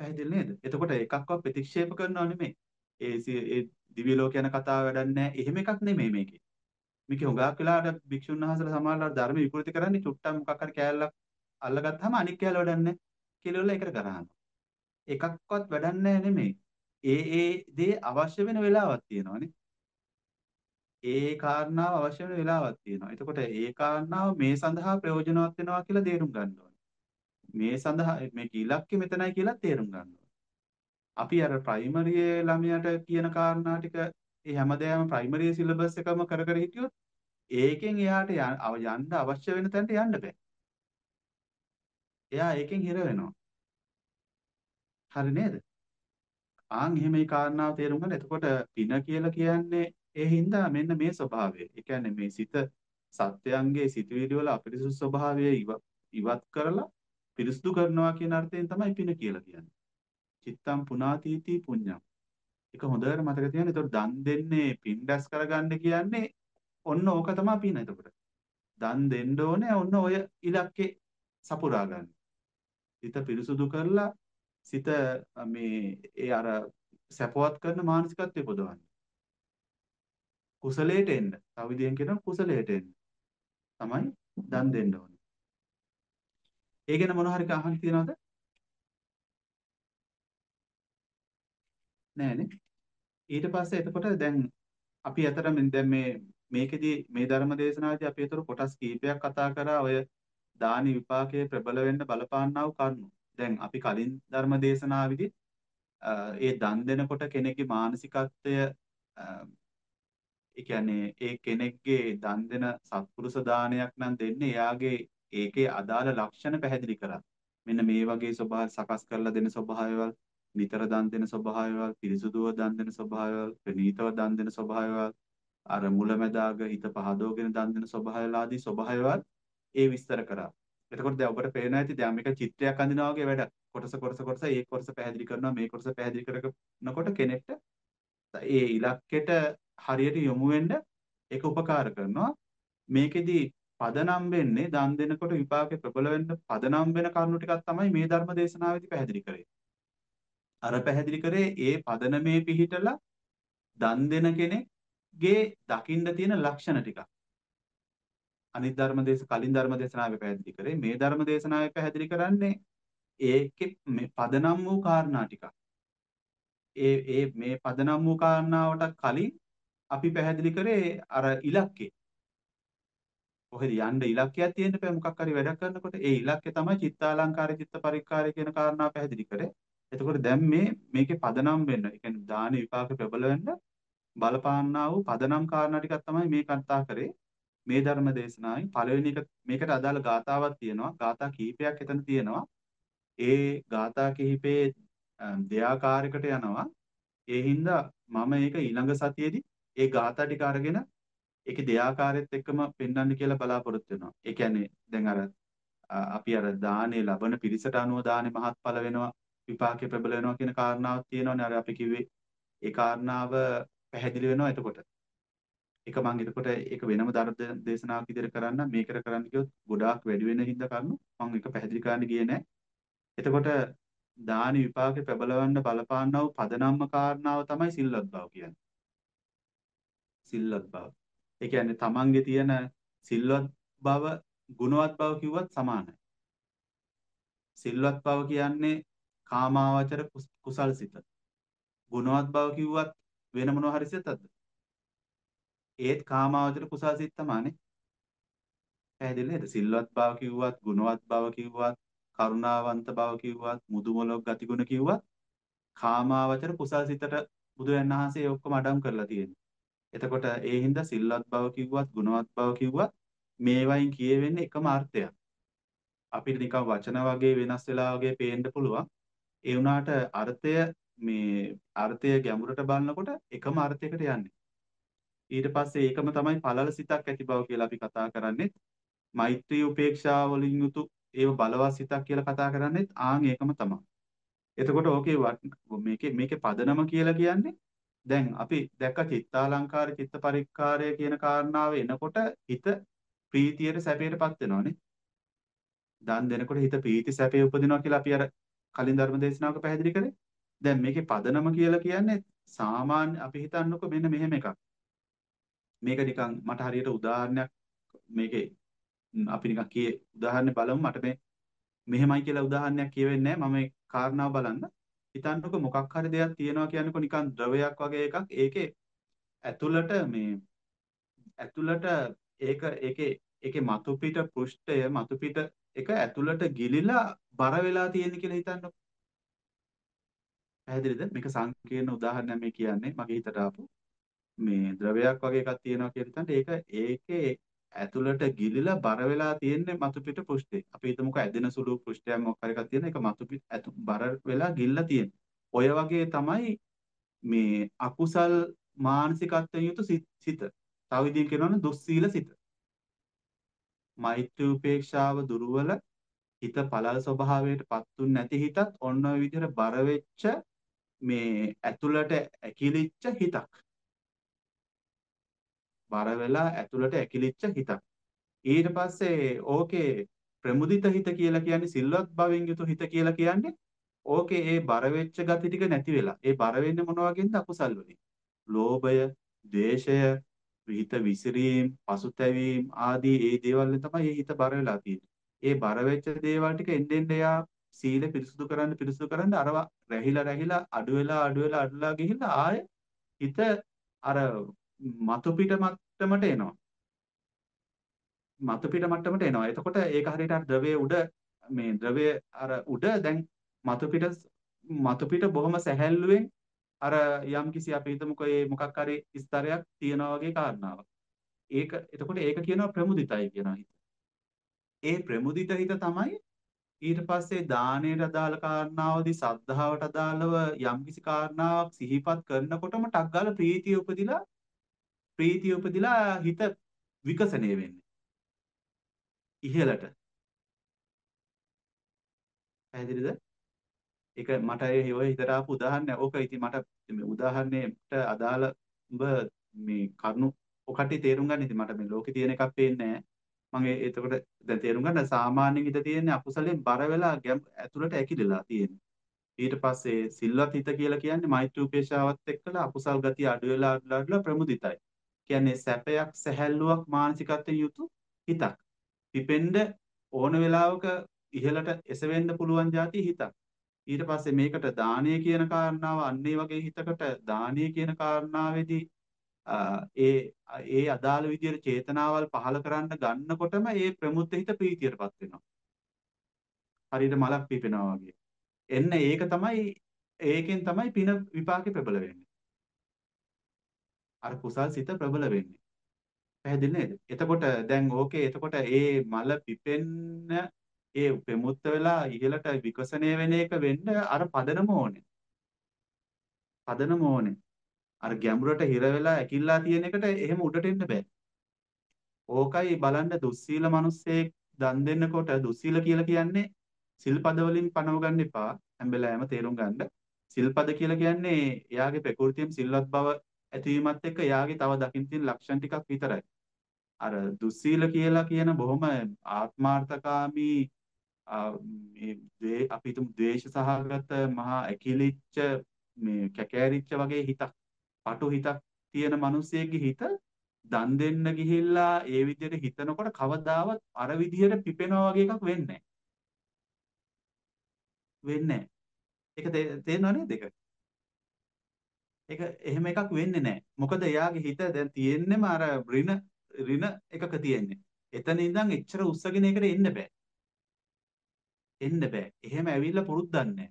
පැහැදිලි නේද? එතකොට එකක්වත් ප්‍රතික්ෂේප කරනව නෙමෙයි. ඒ ඒ දිව්‍ය ලෝක යන කතාව වැඩක් නැහැ. එහෙම එකක් නෙමෙයි මේකේ. මේකේ හුඟක් වෙලාවට භික්ෂුන් වහන්සේලා සමාජලාට ධර්ම විකෘති කරන්නේ චුට්ටක් මොකක් හරි කෑල්ලක් අල්ලගත්තාම අනික් කෑල්ල වැඩක් නැහැ කියලා වල එකට කරහනවා. එකක්වත් වැඩක් නැහැ නෙමෙයි. ඒ ඒ දේ අවශ්‍ය වෙන වෙලාවක් තියෙනවානේ. ඒ කාරණාව අවශ්‍ය වෙන වෙලාවක් තියෙනවා. එතකොට ඒ කාරණාව මේ සඳහා ප්‍රයෝජනවත් වෙනවා කියලා තේරුම් ගන්න ඕනේ. මේ සඳහා මේ ඉලක්කය මෙතනයි කියලා තේරුම් ගන්න ඕනේ. අපි අර ප්‍රයිමරි ළමයාට කියන කාරණා ටික ඒ හැමදේම ප්‍රයිමරි සිලබස් එකම කර කර හිටියොත් ඒකෙන් එයාට යන්න අවශ්‍ය වෙන තැනට යන්න බෑ. එයා ඒකෙන් හිර වෙනවා. හරි නේද? ආන් එහෙම මේ කාරණාව තේරුම් ගන්න. එතකොට පින කියලා කියන්නේ ඒ හින්දා මෙන්න මේ ස්වභාවය. ඒ කියන්නේ මේ සිත සත්‍යයන්ගේ සිතුවිලි වල අපිරිසුදු ස්වභාවය ඉවත් කරලා පිරිසුදු කරනවා කියන අර්ථයෙන් තමයි පින කියලා කියන්නේ. චිත්තම් පුනාතීති පුඤ්ඤම්. ඒක හොඳට මතක තියාගන්න. ඒතකොට දන් දෙන්නේ පින් දැස් කරගන්න කියන්නේ ඔන්න ඕක තමයි පින එතකොට. දන් දෙන්න ඕනේ ඔන්න ඔය ඉලක්කේ සපුරා ගන්න. සිත පිරිසුදු කරලා සිත මේ ඒ අර සැපවත් කරන මානසිකත්වය පොදවන්න. කුසලයට එන්න. තව විදිහෙන් කියනවා කුසලයට එන්න. තමයි දන් දෙන්න ඕනේ. ඒ ගැන මොන හරි අහන්න තියනවද? නෑනේ. ඊට පස්සේ එතකොට දැන් අපි අතර දැන් මේ මේකෙදි මේ ධර්ම දේශනාවේදී අපි අතර කොටස් කීපයක් කතා කරා ඔය දානි විපාකයේ ප්‍රබල වෙන්න බලපාන්නා වූ කරුණු. දැන් අපි කලින් ධර්ම දේශනාවේදී ඒ දන් දෙනකොට කෙනෙක්ගේ මානසිකත්වය ඒ කියන්නේ ඒ කෙනෙක්ගේ දන් දෙන සත්පුරුෂ දානයක් නම් දෙන්නේ එයාගේ ඒකේ අදාළ ලක්ෂණ පැහැදිලි කරා. මෙන්න මේ වගේ ස්වභාව සකස් කරලා දෙන ස්වභාවයවල් නිතර දන් දෙන ස්වභාවයවල් පිරිසුදුව දන් දෙන ස්වභාවයවල් ප්‍රණීතව දන් දෙන ස්වභාවයවල් අර මුලැමැදාග හිත පහදවගෙන දන් දෙන ස්වභාවයවල් ආදී ස්වභාවයවල් ඒ විස්තර කරා. එතකොට දැන් ඔබට පේනවා ඇති දැන් මේක චිත්‍රයක් අඳිනවා වගේ වැඩක්. කොටස කොටස කොටස ඒ කොටස පැහැදිලි කරනවා මේ කොටස පැහැදිලි කරනකොට කෙනෙක්ට ඒ ඉලක්කයට හරියට යොමු වෙන්න ඒක උපකාර කරනවා. මේකෙදි පදනම් වෙන්නේ දන් දෙනකොට විපාකේ ප්‍රබල වෙන්න පදනම් වෙන කරුණු ටිකක් තමයි මේ ධර්ම දේශනාවේදී පැහැදිලි කරේ. අර පැහැදිලි කරේ ඒ පදනමේ පිහිටලා දන් දෙන කෙනෙක්ගේ දකින්න තියෙන ලක්ෂණ ටිකක්. අනිත් ධර්ම දේශ කලින් ධර්ම දේශනාවේ පැහැදිලි කරේ මේ ධර්ම දේශනාවේ පැහැදිලි කරන්නේ ඒකේ මේ පදනම් වූ කාරණා ටිකක්. ඒ ඒ මේ පදනම් වූ කාරණාවට කලින් අපි පැහැදිලි කරේ අර ඉලක්කේ. කොහෙද යන්න ඉලක්කයක් තියෙන්න බෑ මොකක් හරි වැඩක් කරනකොට ඒ ඉලක්කය තමයි චිත්තාලංකාරය චිත්ත පරික්කාරය කියන කාරණා පැහැදිලි කරේ. එතකොට දැන් මේ මේකේ පදනම් වෙන්න, ඒ කියන්නේ දාන විපාක ප්‍රබල වෙන්න බලපාන්නා වූ පදනම් කාරණා ටිකක් තමයි මේ කතා කරේ. මේ ධර්ම දේශනාවේ පළවෙනි එක මේකට අදාළ ගාතාවක් තියෙනවා. ගාතා කිහිපයක් එතන තියෙනවා. ඒ ගාථා කිහිපේ දෙයාකාරයකට යනවා. ඒ හින්දා මම ඒක ඊළඟ සතියේදී ඒ ගාථා ටික අරගෙන ඒකේ දෙයාකාරයත් එක්කම පෙන්වන්න කියලා බලාපොරොත්තු වෙනවා. ඒ කියන්නේ දැන් අර අපි අර දානේ ලබන පිරිසට අනුව දානේ මහත්ඵල වෙනවා විපාකේ ප්‍රබල වෙනවා කියන කාරණාවක් තියෙනවානේ අර අපි කිව්වේ ඒ කාරණාව පැහැදිලි වෙනවා එතකොට. ඒක මම එතකොට ඒක වෙනම ධර්ම දේශනාවක් විදිහට කරන්න මේකට කරන්න කිව්වොත් ගොඩාක් වැඩි වෙන හින්දා කරුණු මම ඒක පැහැදිලි කරන්න ගියේ නැහැ. එතකොට දානි විපාකේ ප්‍රබලවන්න බලපාන්නා වූ පදනම්ම කාරණාව තමයි සිල්වත් බව කියන්නේ. සිල්වත් බව. ඒ කියන්නේ තමන්ගේ තියෙන සිල්වත් බව ගුණවත් බව කිව්වත් සමානයි. සිල්වත් බව කියන්නේ කාමාවචර කුසල් සිත. ගුණවත් බව කිව්වත් වෙන මොනවා හරි සිතක්ද? ඒත් කාමාවචර කුසල් සිත තමයිනේ. පැහැදිලි නේද? සිල්වත් බව කිව්වත් ගුණවත් බව කිව්වත් කරුණාවන්ත බව කිව්වත් මුදුමලොක් ගතිගුණ කිව්වත් කාමාවචර කුසල් සිතට බුදුරජාණන් වහන්සේ ඔක්කොම අඩම් කරලා තියෙනවා. එතකොට ඒ හින්දා සිල්වත් බව කිව්වත් ගුණවත් බව කිව්වත් මේවයින් කියවෙන්නේ එකම අර්ථයක්. අපිට නිකන් වචන වගේ වෙනස් වෙලා වගේ පේන්න පුළුවන්. ඒ වුණාට අර්ථය මේ අර්ථය ගැඹුරට බලනකොට එකම අර්ථයකට යන්නේ. ඊට පස්සේ ඒකම තමයි පළල සිතක් ඇති බව කියලා අපි කතා කරන්නේ. මෛත්‍රී උපේක්ෂාව වලින් යුතු ඒව බලවත් සිතක් කියලා කතා කරන්නේත් ආන් ඒකම තමයි. එතකොට ඕකේ මේකේ මේකේ පදනම කියලා කියන්නේ දැන් අපි දැක්ක චිත්තාලංකාර චිත්ත පරික්කාරය කියන කාරණාව එනකොට හිත ප්‍රීතියට සැපයටපත් වෙනවානේ. දන් දෙනකොට හිත ප්‍රීති සැපේ උපදිනවා කියලා අපි අර කලින් ධර්ම දේශනාවක පැහැදිලි කරේ. දැන් මේකේ පදනම කියලා කියන්නේ සාමාන්‍ය අපි හිතන්නකො මෙන්න මෙහෙම එකක්. මේක නිකන් මට හරියට උදාහරණයක් මේකේ අපි නිකන් කී උදාහරණයක් බලමු මට මේ මෙහෙමයි කියලා උදාහරණයක් කියවෙන්නේ නැහැ මම මේ කාරණාව බලන්න හිතන්නකො මොකක් හරි දෙයක් තියෙනවා කියනකො නිකන් ද්‍රවයක් වගේ එකක්. ඒකේ ඇතුළට මේ ඇතුළට ඒක ඒකේ ඒකේ මතු පිට පෘෂ්ඨය මතු පිට එක ඇතුළට ගිලිලා බර වෙලා තියෙන කියලා හිතන්නකො. පැහැදිලිද? මේක සංකීර්ණ උදාහරණයක් මේ කියන්නේ. මගේ හිතට ආපු මේ ද්‍රවයක් වගේ එකක් තියෙනවා කියලා හිතන්න. ඒක ඒකේ ඇතුළට ගිලිලා බර වෙලා තියෙන්නේ මතු පිට පෘෂ්ඨේ. අපි හිතමුකෝ ඇදෙන සුළු පෘෂ්ඨයක් මොකක් හරි එකක් තියෙන එක මතු පිට ඇතු බර වෙලා ගිල්ලා තියෙන්නේ. ඔය වගේ තමයි මේ අකුසල් මානසිකත්වයෙන් යුතු සිත. තව විදිහකින් කියනවනම් දුස්සීල සිත. මෛත්‍රී උපේක්ෂාව දුර්වල හිත පළල් ස්වභාවයට පත්තුන් නැති හිතත් ඔන්න ඔය විදිහට බර වෙච්ච මේ ඇතුළට ඇකිලිච්ච හිතක්. බර වෙලා ඇතුළට ඇකිලිච්ච හිතක්. ඊට පස්සේ ඕකේ ප්‍රමුදිත හිත කියලා කියන්නේ සිල්වත් භවෙන් යුතු හිත කියලා කියන්නේ ඕකේ ඒ බර වෙච්ච gati ටික නැති වෙලා. ඒ බර වෙන්නේ මොන වගේද අකුසල් වලින්. ලෝභය, ද්වේෂය, හිත විසිරීම, පසුතැවීම ආදී ඒ දේවල් වලින් තමයි මේ හිත බර වෙලා තියෙන්නේ. ඒ බර වෙච්ච දේවල් ටික එන්නෙන් එයා සීල පිරිසුදු කරන්න පිරිසුදු කරන්න අරවා රැහිලා රැහිලා අඩු වෙලා අඩු වෙලා අඩුලා ගිහිල්ලා ආයෙ හිත අර මතු පිට මට්ටමට එනවා. මතු පිට මට්ටමට එනවා. එතකොට ඒක හරියට අර ද්‍රවයේ උඩ මේ ද්‍රවයේ අර උඩ දැන් මතු පිට මතු පිට බොහොම සැහැල්ලුවෙන් අර යම් කිසි අපි හිතමුකෝ මේ මොකක් හරි ස්තරයක් තියනවා වගේ කාරණාවක්. ඒක එතකොට ඒක කියනවා ප්‍රමුදිතයි කියනවා හිත. ඒ ප්‍රමුදිත හිත තමයි ඊට පස්සේ දානයට අදාළ කාරණාවදී සද්ධාවට අදාළව යම්කිසි කාරණාවක් සිහිපත් කරනකොටම ටක් ගාලා ප්‍රීතිය උපදිලා ප්‍රීතිය උපදිලා හිත විකසණය වෙන්නේ. ඉහළට. පැහැදිලිද? ඒක මට ඒ ඔය හිතට ආපු උදාහරණයක්. ඕක ඉතින් මට මේ උදාහරණයට අදාළ උඹ මේ කරුණු ඔකට තේරුම් ගන්න ඉතින් මට මේ ලෝකේ තියෙන එකක් පේන්නේ නැහැ. මම එතකොට දැන් තේරුම් ගන්න සාමාන්‍යයෙන් හිත තියෙන්නේ අකුසලෙන් බර වෙලා ඇතුළට ඇකිලලා තියෙන්නේ. ඊට පස්සේ සිල්වත් හිත කියලා කියන්නේ මෛත්‍රී උපේක්ෂාවත් එක්කලා අකුසල් ගතිය අඩු වෙලා අඩු වෙලා ප්‍රමුදිතයි. කියන්නේ සැපයක් සැහැල්ලුවක් මානසිකත්වයෙන් යුතු හිතක්. පිපෙන්න ඕන වෙලාවක ඉහළට එසවෙන්න පුළුවන් જાති හිතක්. ඊට පස්සේ මේකට දානීය කියන කාරණාව අන්නේ වගේ හිතකට දානීය කියන කාරණාවේදී ඒ ඒ අදාළ විදියට චේතනාවල් පහල කරන්න ගන්නකොටම ඒ ප්‍රමුද්ධ හිත ප්‍රීතියටපත් වෙනවා. හරියට මලක් පිපෙනවා වගේ. එන්න ඒක තමයි ඒකෙන් තමයි පින විපාකේ ප්‍රබල වෙන්නේ. අර කුසල් සිත ප්‍රබල වෙන්නේ. පැහැදිලි නේද? එතකොට දැන් ඕකේ එතකොට ඒ මල පිපෙන්න ඒ ප්‍රමුත්ත වෙලා ඉහළට විකසණය වෙන එක වෙන්න අර පදනම ඕනේ. පදනම ඕනේ. අර ගැඹුරට හිර වෙලා ඇකිල්ලා තියෙන එකට එහෙම උඩට එන්න බෑ. ඕකයි බලන්න දුස්සීල මිනිස්සෙක් දන් දෙන්නකොට දුස්සීල කියලා කියන්නේ සිල්පද වලින් පණව ගන්න එපා. හැම වෙලාවෙම තේරුම් ගන්න. සිල්පද කියලා කියන්නේ එයාගේ ප්‍රകൃතියම සිල්වත් බව ඇතිවීමත් එක්ක එයාගේ තව දකින්න තියෙන ලක්ෂණ ටිකක් විතරයි. අර දුස්සීල කියලා කියන බොහොම ආත්මාර්ථකාමී මේ අපි හිතමු ද්වේෂ සහගත මහා ඇකිලිච්ච මේ කැකෑරිච්ච වගේ හිතක් පටු හිතක් තියෙන මිනිස්සෙක්ගේ හිත දන් දෙන්න ගිහිල්ලා ඒ විදිහට හිතනකොට කවදාවත් අර විදිහට පිපෙනවා වගේ එකක් වෙන්නේ වෙන්නේ ඒක තේරෙනව නේද ඒක? ඒක එහෙම එකක් වෙන්නේ නැහැ. මොකද එයාගේ හිත දැන් තියෙන්නේම අර ඍණ ඍණ එකක තියෙන්නේ. එතන ඉඳන් එච්චර උස්සගෙන ඒකට එන්න බෑ. එන්න බෑ. එහෙම ඇවිල්ලා පුරුද්දක් නැහැ.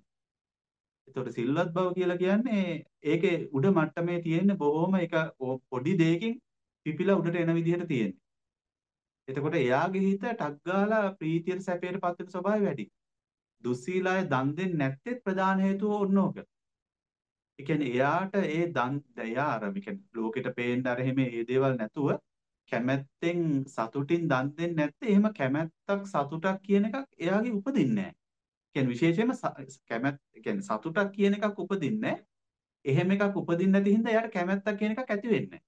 එතකොට සිල්වත් බව කියලා කියන්නේ ඒකේ උඩ මට්ටමේ තියෙන බොහොම එක පොඩි දෙයකින් පිපිලා උඩට එන විදිහට තියෙන්නේ. එතකොට එයාගේ හිත ටක් ගාලා ප්‍රීතියට සැපයට පත් වෙන ස්වභාවය වැඩි. දුස්සීලාය දන් දෙන්නේ නැත්තේ ප්‍රධාන හේතුව ඕනෝක. ඒ කියන්නේ එයාට ඒ දන් එයා අර මේ ලෝකෙට පේන්න අර එහෙම මේ දේවල් නැතුව කැමැත්තෙන් සතුටින් දන් දෙන්නේ නැත්තේ එහෙම කැමැත්තක් සතුටක් කියන එකක් එයාගේ උපදින්නේ නැහැ. කියන්නේ විශේෂයෙන්ම කැමැත්ත කියන්නේ සතුටක් කියන එකක් උපදින්නේ එහෙම එකක් උපදින්න නැති හින්දා එයාට කැමැත්තක් කියන එකක් ඇති වෙන්නේ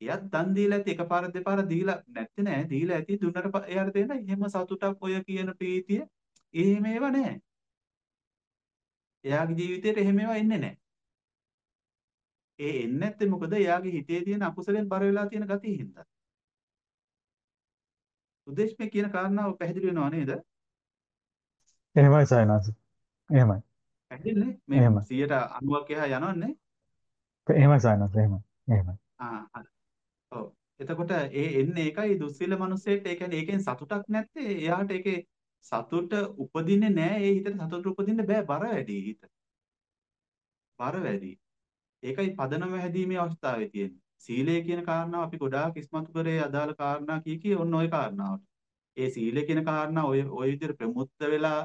එයාත් දන් දීලා ඇති එකපාර දෙපාර දීලා නැත්තේ නෑ. දීලා ඇති දුන්නට එයාට තේරෙන එහෙම සතුටක් ඔය කියන ප්‍රීතිය එහෙම ඒවා නෑ. එයාගේ ජීවිතේට එහෙම ඒවා එන්නේ නෑ ඒ එන්නේ නැත්තේ මොකද එයාගේ හිතේ තියෙන අකුසලෙන් බර වෙලා තියෙන ගතිය හින්දා උදේශ්මේ කියන කාරණාව පැහැදිලි වෙනව නේද
එහෙමයි සයනාස. එහෙමයි.
පැහැදිලිනේ මේ
එහෙමයි.
190ක් එහා යනවන්නේ.
එහෙමයි සයනාස. එහෙමයි. එහෙමයි.
ආ හරි. ඔව්. එතකොට ඒ එන්නේ ඒකයි දුස්සීල මිනිස්සෙට ඒ කියන්නේ ඒකෙන් සතුටක් නැත්තේ එයාට ඒකේ සතුට උපදින්නේ නැහැ ඒ හිතට සතුට උපදින්න බෑ බර වැඩි හිත. බර වැඩි. ඒකයි පදනම හැදීමේ අවස්ථාවේ තියෙන්නේ. සීලය කියන කාරණාව අපි ගොඩාක් ඉස්මතු කරේ අදාළ කාරණා කී කී ඔන්න ඔය කාරණාවට. ඒ සීලය කියන කාරණා ඔය ඔය විදිහට ප්‍රමුත්ත වෙලා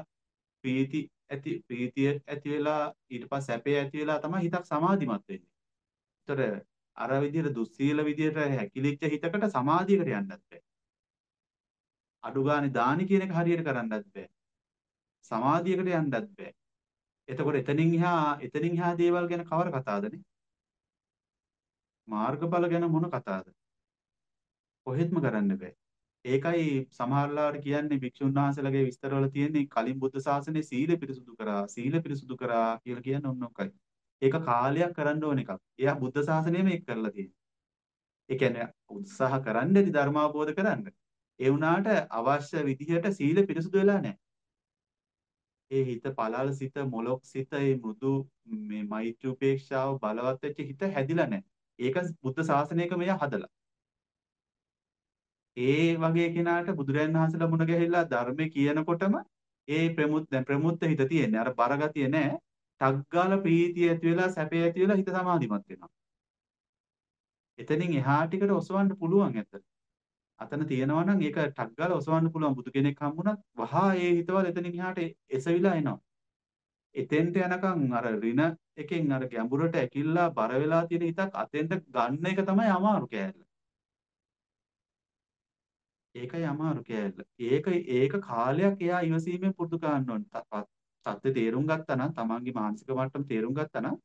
ප්‍රීති ඇති ප්‍රීතිය ඇති වෙලා ඊට පස්සේ සැපේ ඇති වෙලා තමයි හිතක් සමාධිමත් වෙන්නේ. ඒතර අර විදිහට දුස්සීල විදිහට හැකිලිච්ච හිතකට සමාධියකට යන්නත් බෑ. අඩු ගානේ දානි කියන එක හරියට කරන්නත් බෑ. සමාධියකට යන්නත් බෑ. එතකොට එතනින් එහා එතනින් එහා දේවල් ගැන කවර කතාවදනේ? මාර්ගඵල ගැන මොන කතාවද? කොහෙත්ම කරන්න බෑ. ඒකයි සමහරලාට කියන්නේ භික්ෂුන් වහන්සේලාගේ විස්තරවල තියෙන්නේ කලින් බුද්ධ ශාසනයේ සීල පිරිසුදු කරා සීල පිරිසුදු කරා කියලා කියන්නේ ඔන්න ඔකයි. ඒක කාලයක් කරන්න ඕන එකක්. එයා බුද්ධ ශාසනයෙම ඒක කරලා තියෙනවා. ඒ කියන්නේ උත්සාහ කරන්නේදි ධර්ම අවබෝධ කරන්න. ඒ වුණාට අවශ්‍ය විදිහට සීල පිරිසුදු වෙලා නැහැ. ඒ හිත පළල් සිත මොලොක් සිත ඒ මෘදු මේ මෛත්‍රී උපේක්ෂාව බලවත් වෙච්ච හිත හැදිලා නැහැ. ඒක බුද්ධ ශාසනයක මෙයා හදලා. ඒ වගේ කෙනාට බුදුරයන් වහන්සේලා මුණ ගැහිලා ධර්මයේ කියනකොටම ඒ ප්‍රමුත් දැන් ප්‍රමුත්ත හිත තියෙන්නේ. අර බරගතිය නැහැ. ටග්ගාල ප්‍රීතිය ඇති වෙලා සැපේ ඇති වෙලා හිත සමාධිමත් වෙනවා. එතනින් එහා ටිකට ඔසවන්න පුළුවන් ඇත්ත. අතන තියෙනවා නම් ඒක ටග්ගාල ඔසවන්න පුළුවන් බුදු කෙනෙක් හම්බුණත් වහා ඒ හිතවල එතනින් එහාට එසවිලා එනවා. එතෙන්ට යනකම් අර ඍණ එකෙන් අර ගැඹුරට ඇකිල්ලා බර වෙලා තියෙන හිතක් අතෙන්ට ගන්න එක තමයි අමාරු කෑල්ල. ඒකයි අමාරු කෑල්ල. ඒක ඒක කාලයක් එයා ඉවසීමෙන් පුරුදු කරන්න ඕන. තත්ත්වය තේරුම් ගත්තා නම් තමන්ගේ මානසික මට්ටම තේරුම් ගත්තා නම්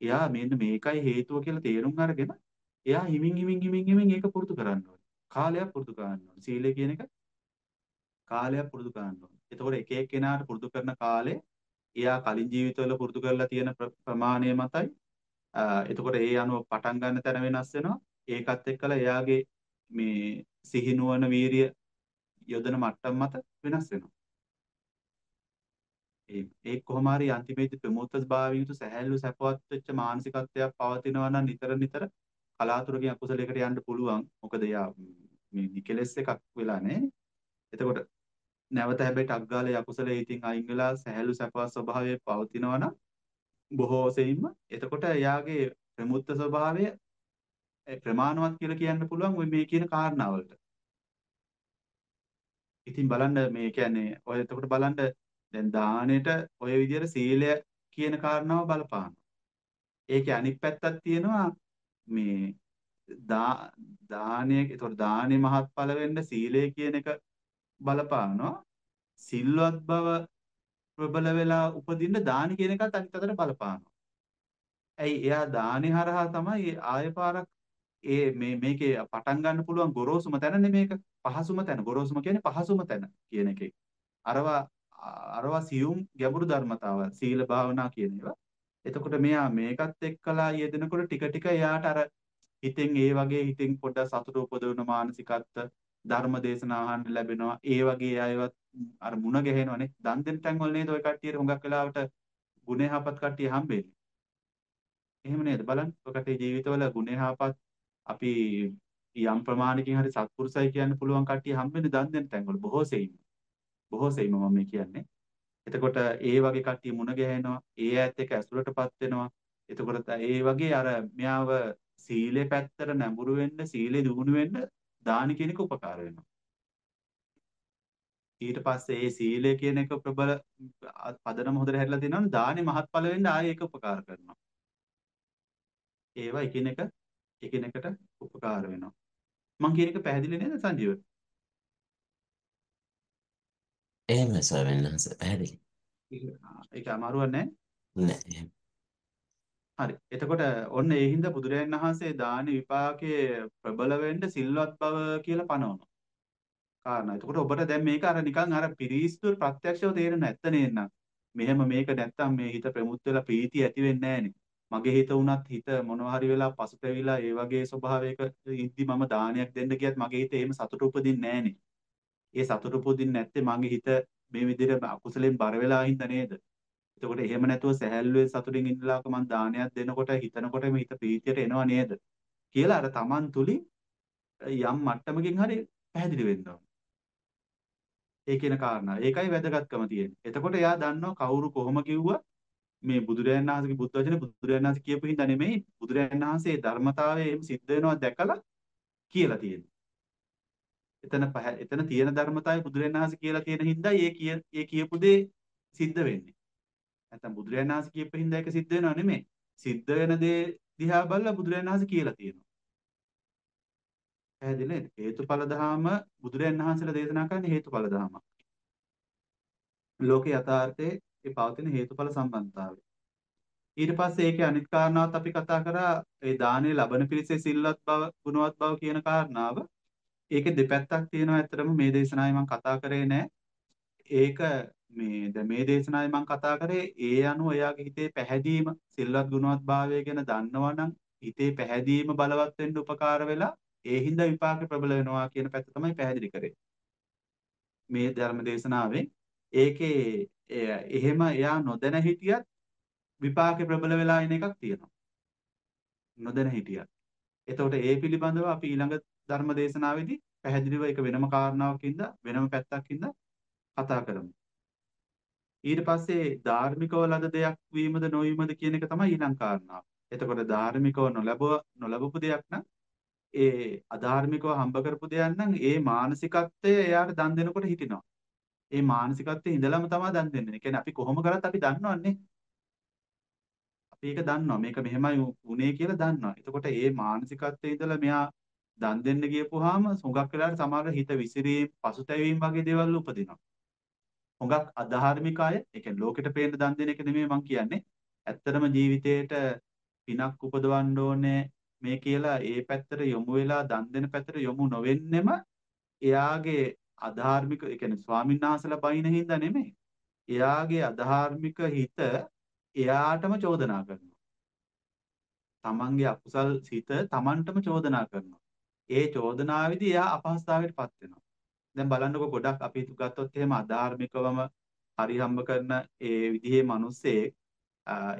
එයා මෙන්න මේකයි හේතුව කියලා තේරුම් අරගෙන එයා හිමින් හිමින් හිමින් හිමින් ඒක පුරුදු කරන්න ඕන. කාලයක් පුරුදු කරන්න ඕන. සීලය කියන එක කාලයක් පුරුදු කරන්න ඕන. එතකොට එක එක්කෙනාට පුරුදු කරන කාලේ එයා කලින් ජීවිතවල පුරුදු කරලා තියෙන ප්‍රමාණය මතයි එතකොට ඒ අනුව පටන් ගන්න තැන වෙනස් වෙනවා. ඒකත් එක්කලා එයාගේ මේ සිහිනුවන වීරිය යොදන මට්ටම් මත වෙනස් වෙනවා. ඒ ඒ කොහොම හරි අන්තිමේදී ප්‍රමෝත්තස් භාවයෙන් යුතු සැහැල්ලු සැපවත් වෙච්ච මානසිකත්වයක් පවතිනවා නම් නිතර නිතර කලාතුරකින් අකුසලයකට යන්න පුළුවන්. මොකද යා මේ නිකලස් එකක් වෙලා නේ. එතකොට නැවත හැබැයි ටක් ගාලා යකුසලයේ ඉතින් අයින් වෙලා සහැල්ලු සැපවත් ස්වභාවයේ පවතිනවා නම් බොහෝ සෙයින්ම එතකොට එයාගේ ප්‍රමුත්ත ස්වභාවය ඒ ප්‍රමාණවත් කියලා කියන්න පුළුවන් ওই මේ කියන කාරණාවලට. ඉතින් බලන්න මේ කියන්නේ ඔය එතකොට බලන්න දැන් දානෙට ඔය විදිහට සීලය කියන කාරණාව බලපානවා. ඒකේ අනිත් පැත්තක් තියෙනවා මේ දා දානය එතකොට දානේ මහත්ඵල වෙන්න සීලය කියන එක බලපානවා. සිල්වත් බව ප්‍රබල වෙලා උපදින්න දානි කියන එකත් අනිත් අතට බලපානවා. ඇයි? එයා දානි හරහා තමයි ආය පාරක් ඒ මේ මේකේ පටන් ගන්න පුළුවන් ගොරෝසුම තැනනේ මේක පහසුම තැන. ගොරෝසුම කියන්නේ පහසුම තැන කියන එකේ. අරවා අරවා සියුම් ගැඹුරු ධර්මතාව සීල භාවනා කියන ඒවා. එතකොට මෙයා මේකත් එක්කලා යෙදෙනකොට ටික ටික එයාට අර හිතෙන් ඒ වගේ හිතෙන් පොඩ්ඩක් සතුට උපදවන මානසිකත්ව ධර්ම දේශනා අහන්න ලැබෙනවා. ඒ වගේ අයවත් අර මුණ ගැහෙනවනේ දන් දෙන තැන් වල නේද ඔය කට්ටියට හුඟක් වෙලාවට ගුණ යහපත් කට්ටිය හම්බෙන්නේ? එහෙම නේද? බලන්න. ඔය කට්ටිය ජීවිතවල ගුණ යහපත් අපි යම් ප්‍රමාණයකින් හරි සත්පුරුසයි කියන්න පුළුවන් කට්ටිය හම්බෙන්නේ දන් දෙන තැන්වල බොහෝ සෙයින්. බොහෝ සෙයින් මම මේ කියන්නේ. එතකොට ඒ වගේ කට්ටිය මුණ ගැහෙනවා, ඒ ඈත් එක්ක ඇසුරටපත් වෙනවා. එතකොට ඒ වගේ අර මෙයාව සීලේ පැත්තට නැඹුරු වෙන්න, සීලේ දියුණු වෙන්න දාන කියන එක උපකාර වෙනවා. ඊට පස්සේ ඒ සීලය කියන එක ප්‍රබල පදනම හොඳට හැදලා තියෙනවා දානේ මහත්ඵල වෙන්න ආයේ ඒක උපකාර කරනවා. ඒවා එකිනෙක එකිනෙකට උපකාර වෙනවා. මං කියන එක පැහැදිලි නේද සංජීව?
එහෙම ස්වාමීන් වහන්සේ පැහැදිලි.
ඒක අමාරුවක් නැහැ.
නෑ එහෙම.
හරි. එතකොට ඔන්න ඒ හින්දා බුදුරජාණන් වහන්සේ දාන විපාකයේ ප්‍රබල වෙන්න සිල්වත් බව කියලා පනවනවා. කාරණා. එතකොට ඔබට දැන් මේක අර නිකන් අර පිරිස්තු ප්‍රත්‍යක්ෂව තේරෙන නැත්ත නේන්න. මෙහෙම මේක නැත්තම් මේ හිත ප්‍රමුත් වෙලා ප්‍රීතිය ඇති වෙන්නේ නැහනේ. මගේ හිත උනත් හිත මොනවා හරි වෙලා පසුතැවිලා ඒ වගේ ස්වභාවයක ඉද්දි මම දානයක් දෙන්න ගියත් මගේ හිතේ එහෙම සතුට උපදින්නේ නැහනේ. ඒ සතුට උපදින්නේ නැත්තේ මගේ හිත මේ විදිහට අකුසලෙන් බර වෙලා හින්දා නේද? එතකොට එහෙම නැතුව සැහැල්ලුවෙන් සතුටින් ඉන්නලාක මම දානයක් දෙනකොට හිතනකොට මේ හිත ප්‍රීතියට එනවා නේද? කියලා අර Taman තුලින් යම් මට්ටමකින් හරි පැහැදිලි වෙන්න ඕන. ඒ කියන කාරණා. ඒකයි වැදගත්කම තියෙන්නේ. එතකොට එයා දන්නවා කවුරු කොහොම කිව්වා මේ බුදුරජාණන් වහන්සේගේ බුද්ධ වචනේ බුදුරජාණන් වහන්සේ කියපු හින්දා නෙමෙයි බුදුරජාණන් වහන්සේ ධර්මතාවයේ එහෙම සිද්ධ වෙනවා දැකලා කියලා තියෙන්නේ. එතන එතන තියෙන ධර්මතාවය බුදුරජාණන් වහන්සේ කියලා තියෙන හින්දා ඒ කිය ඒ කියපු දේ සිද්ධ වෙන්නේ. නැත්නම් බුදුරජාණන් වහන්සේ කියපු හින්දා ඒක සිද්ධ වෙනව නෙමෙයි. සිද්ධ වෙන දේ දිහා බලලා බුදුරජාණන් වහන්සේ කියලා තියෙනවා. පැහැදිලි නේද? හේතුඵල ධහම බුදුරජාණන් වහන්සේලා දේශනා කරන්නේ හේතුඵල ධහමක්. ලෝක යථාර්ථයේ ඒ පවතින හේතුඵල සම්බන්ධතාවය. ඊට පස්සේ ඒකේ අනිත් කාරණාවත් අපි කතා කරා ඒ දානේ ලබන පිරිසේ සිල්වත් බව ගුණවත් බව කියන කාරණාව. ඒකේ දෙපැත්තක් තියෙනවා ඇත්තටම මේ දේශනාවේ මම කතා කරේ නෑ. ඒක මේ දැන් මේ දේශනාවේ මම කතා කරේ ඒ අනුව එයාගේ හිතේ පැහැදීම සිල්වත් ගුණවත් භාවය ගැන දන්නවනම් හිතේ පැහැදීම බලවත් වෙන්න උපකාර වෙලා ඒ හින්දා විපාක ප්‍රබල වෙනවා කියන පැත්ත තමයි පැහැදිලි කරේ. මේ ධර්ම දේශනාවේ ඒකේ එහෙම එයා නොදැන හිටියත් විපාකේ ප්‍රබල වෙලා එන එකක් තියෙනවා. නොදැන හිටියත්. එතකොට ඒ පිළිබඳව අපි ඊළඟ ධර්ම දේශනාවේදී පැහැදිලිව ඒක වෙනම කාරණාවකින්ද වෙනම පැත්තකින්ද කතා කරමු. ඊට පස්සේ ධාර්මිකව ලද දෙයක් වීමද නොවීමද කියන එක තමයි ඊළඟ කාරණාව. එතකොට ධාර්මිකව නොලැබුව නොලැබපු දෙයක් නම් ඒ අධාර්මිකව හම්බ කරපු දෙයක් නම් ඒ මානසිකත්වය එයාට දන් දෙනකොට හිටිනවා. ඒ මානසිකත්වයේ ඉඳලම තමයි දන් දෙන්නේ. ඒ කියන්නේ අපි කොහොම කරත් අපි දන්නවන්නේ. අපි ඒක දන්නවා. මේක මෙහෙමයි උනේ කියලා දන්නවා. එතකොට ඒ මානසිකත්වයේ ඉඳලා මෙයා දන් දෙන්න ගියපුවාම හුඟක් වෙලාවට සමහර හිත විසිරීම්, පසුතැවීම් වගේ දේවල් උපදිනවා. හුඟක් අධාර්මික අය, ඒ කියන්නේ ලෝකෙට පේන්න දන් දෙන එක නෙමෙයි මම කියන්නේ. ඇත්තටම ජීවිතේට පිනක් උපදවන්න ඕනේ මේ කියලා ඒ පැත්තට යොමු වෙලා දන් දෙන පැත්තට යොමු නොවෙන්නෙම එයාගේ අධාර්මික ඒ කියන්නේ ස්වාමීන් වහන්සේලා බයින හින්දා නෙමෙයි. එයාගේ අධාර්මික හිත එයාටම චෝදනා කරනවා. තමන්ගේ අකුසල් සිත තමන්ටම චෝදනා කරනවා. ඒ චෝදනාවේදී එයා අපහසුතාවයටපත් වෙනවා. දැන් බලන්නකො ගොඩක් අපි ගත්තොත් එහෙම අධාර්මිකවම හරි හම්බ කරන ඒ විදිහේ මිනිස්සේ